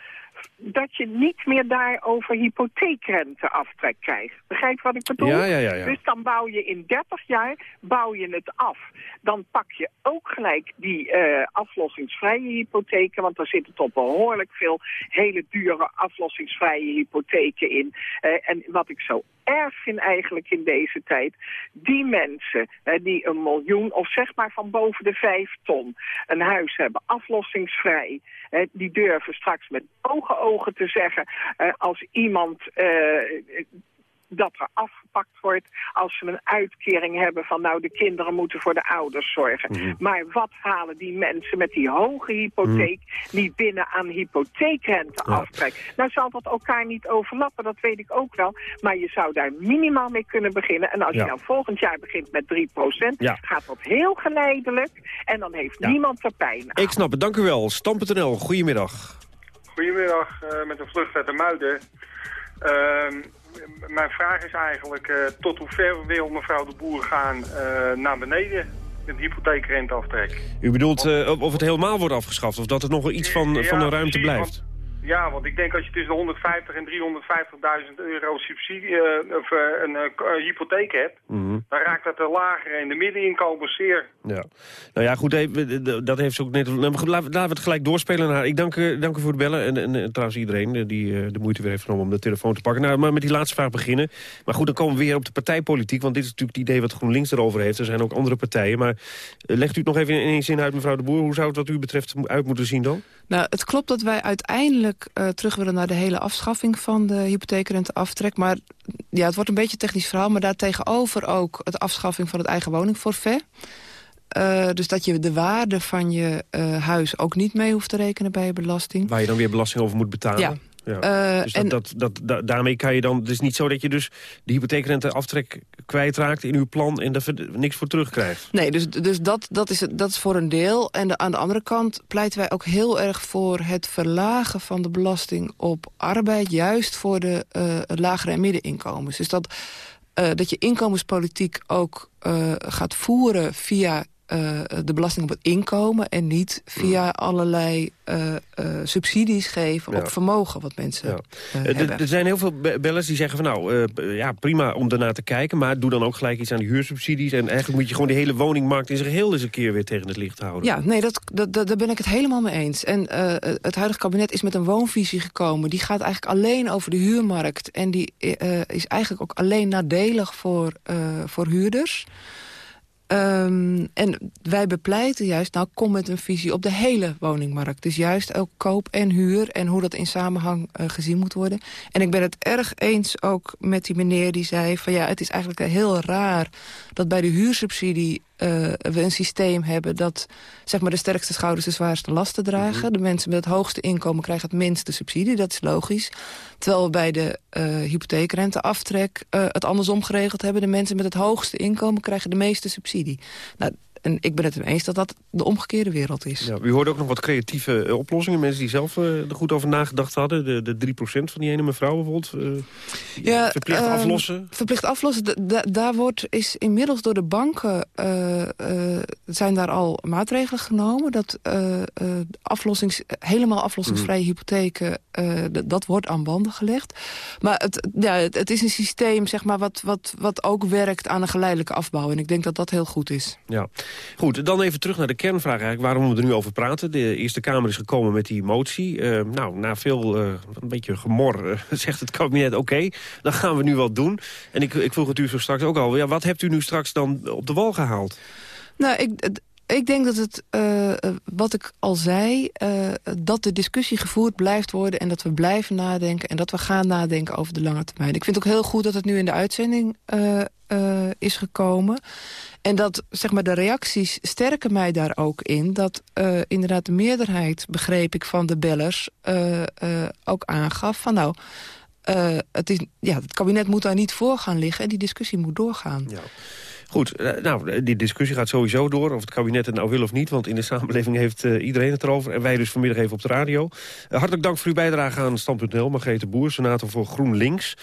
dat je niet meer daarover hypotheekrenteaftrek krijgt. Begrijp wat ik bedoel? Ja, ja, ja. Dus dan bouw je in 30 jaar bouw je het af. Dan pak je ook gelijk die uh, aflossingsvrije hypotheken... want daar zitten toch behoorlijk veel hele dure aflossingsvrije hypotheken in. Uh, en wat ik zo erg vind eigenlijk in deze tijd... die mensen uh, die een miljoen of zeg maar van boven de vijf ton... een huis hebben, aflossingsvrij... die durven straks met ogen ogen te zeggen... Uh, als iemand uh, dat er afgepakt wordt als ze een uitkering hebben van nou de kinderen moeten voor de ouders zorgen. Mm -hmm. Maar wat halen die mensen met die hoge hypotheek mm -hmm. niet binnen aan hypotheekrente ja. aftrek? Nou zal dat elkaar niet overlappen, dat weet ik ook wel. Maar je zou daar minimaal mee kunnen beginnen. En als ja. je dan volgend jaar begint met 3%, ja. gaat dat heel geleidelijk en dan heeft niemand er pijn aan. Ik snap het, dank u wel. Stam.nl, goedemiddag. Goedemiddag, uh, met een vlucht uit de Muiden. Uh, mijn vraag is eigenlijk, uh, tot hoe ver wil mevrouw de Boer gaan uh, naar beneden? Een hypotheekrenteaftrek. U bedoelt uh, of het helemaal wordt afgeschaft of dat er nog iets van, ja, van een ruimte blijft? Ja, want ik denk als je tussen de 150 en 350.000 euro subsidie, uh, of uh, een uh, hypotheek hebt, mm -hmm. dan raakt dat de lagere en de middeninkomens zeer. Ja. Nou ja, goed, dat heeft ze ook net... Laten we het gelijk doorspelen naar Ik dank, dank u voor het bellen en, en, en trouwens iedereen die de moeite weer heeft genomen om de telefoon te pakken. Nou, maar met die laatste vraag beginnen. Maar goed, dan komen we weer op de partijpolitiek, want dit is natuurlijk het idee wat GroenLinks erover heeft. Er zijn ook andere partijen, maar legt u het nog even in één zin uit, mevrouw de Boer. Hoe zou het wat u betreft uit moeten zien dan? Nou, het klopt dat wij uiteindelijk uh, terug willen naar de hele afschaffing van de hypotheekrenteaftrek. Maar ja, het wordt een beetje een technisch verhaal. Maar daartegenover ook het afschaffing van het eigen woningforfait. Uh, dus dat je de waarde van je uh, huis ook niet mee hoeft te rekenen bij je belasting. Waar je dan weer belasting over moet betalen. Ja. Ja. Uh, dus dat, en, dat, dat, daarmee kan je dan... Het is niet zo dat je dus de hypotheekrenteaftrek kwijtraakt in uw plan... en er niks voor terugkrijgt. Nee, dus, dus dat, dat, is, dat is voor een deel. En de, aan de andere kant pleiten wij ook heel erg voor het verlagen van de belasting op arbeid... juist voor de uh, lagere en middeninkomens. Dus dat, uh, dat je inkomenspolitiek ook gaat voeren via uh, de belasting op het inkomen... en niet via mm. allerlei uh, uh, subsidies geven ja. op vermogen wat mensen ja. hebben. Er zijn heel veel bellers die zeggen van nou, ja, prima om daarna te kijken... maar doe dan ook gelijk iets aan de huursubsidies... en eigenlijk moet je gewoon de hele woningmarkt in zijn geheel eens een keer weer tegen het licht houden. Ja, nee, dat, dat, dat, daar ben ik het helemaal mee eens. En het huidige kabinet is met een woonvisie gekomen. Die gaat eigenlijk alleen over de huurmarkt. En die is eigenlijk ook alleen nadelig voor, voor huurders... Um, en wij bepleiten juist, nou kom met een visie op de hele woningmarkt. Dus juist ook koop en huur en hoe dat in samenhang uh, gezien moet worden. En ik ben het erg eens ook met die meneer die zei... van ja, het is eigenlijk heel raar dat bij de huursubsidie we een systeem hebben dat zeg maar, de sterkste schouders de zwaarste lasten dragen. Mm -hmm. De mensen met het hoogste inkomen krijgen het minste subsidie, dat is logisch. Terwijl we bij de uh, hypotheekrenteaftrek uh, het andersom geregeld hebben. De mensen met het hoogste inkomen krijgen de meeste subsidie. Nou, En ik ben het ermee eens dat dat de omgekeerde wereld is. Ja, u hoorde ook nog wat creatieve uh, oplossingen. Mensen die zelf uh, er goed over nagedacht hadden. De, de 3% van die ene mevrouw bijvoorbeeld. Uh, ja, verplicht ehm, aflossen. Verplicht aflossen. daar wordt, is inmiddels door de banken... zijn daar al maatregelen genomen. Dat aflossings, helemaal aflossingsvrije mm. hypotheken... dat wordt aan banden gelegd. Maar het, ja, het, het, is een systeem zeg maar, wat, wat, wat ook werkt aan een geleidelijke afbouw. En ik denk dat dat heel goed is. Ja, goed. Dan even terug naar de kernvraag eigenlijk. Waarom we er nu over praten. De Eerste Kamer is gekomen met die motie. Uh, nou, na veel, uh, een beetje gemor, uh, (laughs) zegt het kabinet... oké, dan gaan we nu wat doen. En ik, ik vroeg het u zo straks ook al. Ja, wat hebt u nu straks dan op de wal gehaald? Nou, ik, ik denk dat het, wat ik al zei, dat de discussie gevoerd blijft worden... en dat we blijven nadenken en dat we gaan nadenken over de lange termijn. Ik vind het ook heel goed dat het nu in de uitzending is gekomen. En dat zeg maar, de reacties sterken mij daar ook in. Dat inderdaad de meerderheid, begreep ik van de bellers, ook aangaf van... nou. het, is, ja, kabinet moet daar niet voor gaan liggen en die discussie moet doorgaan. Ja. Goed, eh, nou, die discussie gaat sowieso door. Of het kabinet het nou wil of niet. Want in de samenleving heeft uh, iedereen het erover. En wij dus vanmiddag even op de radio. Hartelijk dank voor uw bijdrage aan Stand.nl. Margrethe Boer, senator voor GroenLinks.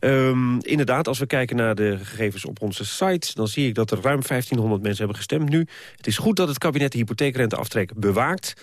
Um, inderdaad, als we kijken naar de gegevens op onze site... dan zie ik dat er ruim 1500 mensen hebben gestemd nu. Het is goed dat het kabinet de hypotheekrenteaftrek bewaakt.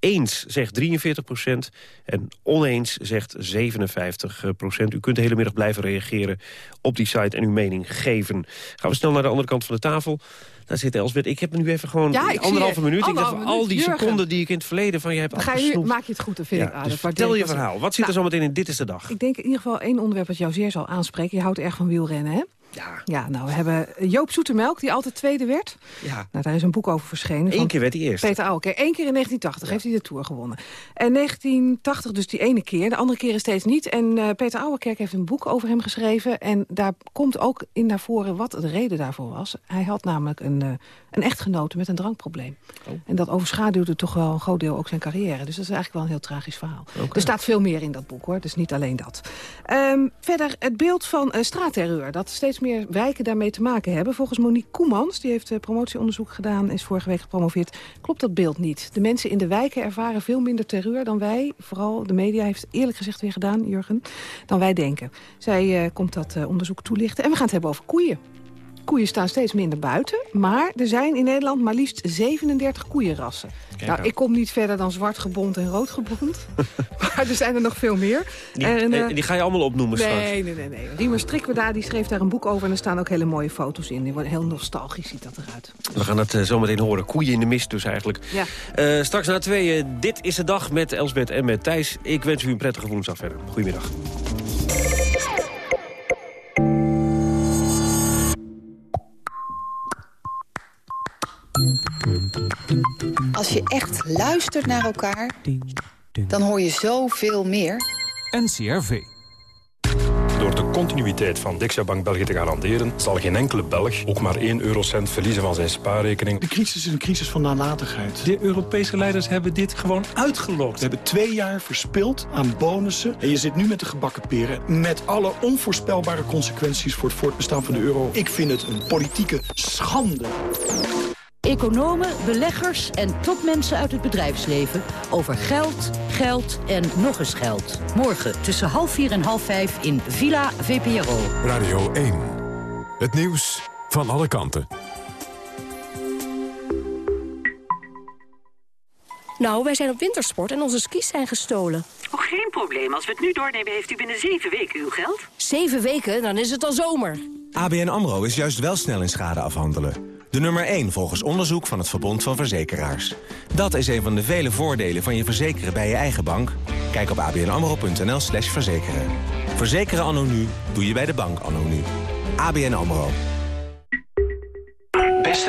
Eens zegt 43 procent en oneens zegt 57 procent. U kunt de hele middag blijven reageren op die site en uw mening geven. Gaan we snel naar de andere kant van de tafel. Daar zit Elsbeth. Ik heb nu even gewoon ja, anderhalve minuut. Ik dacht, al die seconden die ik in het verleden van je heb Ga je, Maak je het goed, vind ja, Dus vertel je verhaal. Wat zit er zo meteen in Dit is de Dag? Ik denk in ieder geval één onderwerp dat jou zeer zal aanspreken. Je houdt erg van wielrennen, hè? Ja. ja, nou, we hebben Joop Zoetemelk, die altijd tweede werd. Ja. Nou, daar is een boek over verschenen. Eén keer werd hij eerst. Peter Ouwker. Eén keer in 1980 heeft hij de Tour gewonnen. En 1980 dus die ene keer, de andere keren steeds niet. En uh, Peter Ouwerkerk heeft een boek over hem geschreven. En daar komt ook in naar voren wat de reden daarvoor was. Hij had namelijk een, uh, een echtgenote met een drankprobleem. Oh. En dat overschaduwde toch wel een groot deel ook zijn carrière. Dus dat is eigenlijk wel een heel tragisch verhaal. Okay. Er staat veel meer in dat boek, hoor. Dus niet alleen dat. Um, verder het beeld van uh, straatterreur. Dat steeds meer wijken daarmee mee te maken hebben. Volgens Monique Koemans, die heeft promotieonderzoek gedaan... is vorige week gepromoveerd, klopt dat beeld niet. De mensen in de wijken ervaren veel minder terreur dan wij. Vooral de media heeft eerlijk gezegd weer gedaan, Jurgen, dan wij denken. Zij uh, komt dat uh, onderzoek toelichten. En we gaan het hebben over koeien. Koeien staan steeds minder buiten. Maar er zijn in Nederland maar liefst 37 koeienrassen. Kijk nou, ik kom niet verder dan zwart gebond en rood gebond. (laughs) maar er zijn er nog veel meer. Die, en, uh, die ga je allemaal opnoemen nee, straks? Nee, nee, nee. nee. Riemer Strikweda die schreef daar een boek over... en er staan ook hele mooie foto's in. Die worden heel nostalgisch, ziet dat eruit. We gaan het uh, zo meteen horen. Koeien in de mist dus eigenlijk. Ja. Uh, straks na tweeën, dit is de dag met Elsbeth en met Thijs. Ik wens u een prettige woensdag verder. Goedemiddag. Als je echt luistert naar elkaar, dan hoor je zoveel meer. NCRV. Door de continuïteit van Dexia Bank België te garanderen... zal geen enkele Belg ook maar 1 eurocent verliezen van zijn spaarrekening. De crisis is een crisis van nalatigheid. De Europese leiders hebben dit gewoon uitgelokt. We hebben twee jaar verspild aan bonussen. En je zit nu met de gebakken peren... met alle onvoorspelbare consequenties voor het voortbestaan van de euro. Ik vind het een politieke schande. Economen, beleggers en topmensen uit het bedrijfsleven... over geld, geld en nog eens geld. Morgen tussen half vier en half vijf in Villa VPRO. Radio 1. Het nieuws van alle kanten. Nou, wij zijn op wintersport en onze skis zijn gestolen. Oh, geen probleem. Als we het nu doornemen, heeft u binnen zeven weken uw geld. Zeven weken? Dan is het al zomer. ABN AMRO is juist wel snel in schade afhandelen. De nummer 1 volgens onderzoek van het Verbond van Verzekeraars. Dat is een van de vele voordelen van je verzekeren bij je eigen bank. Kijk op abnamro.nl slash verzekeren. Verzekeren anno nu doe je bij de bank anno nu. ABN AMRO.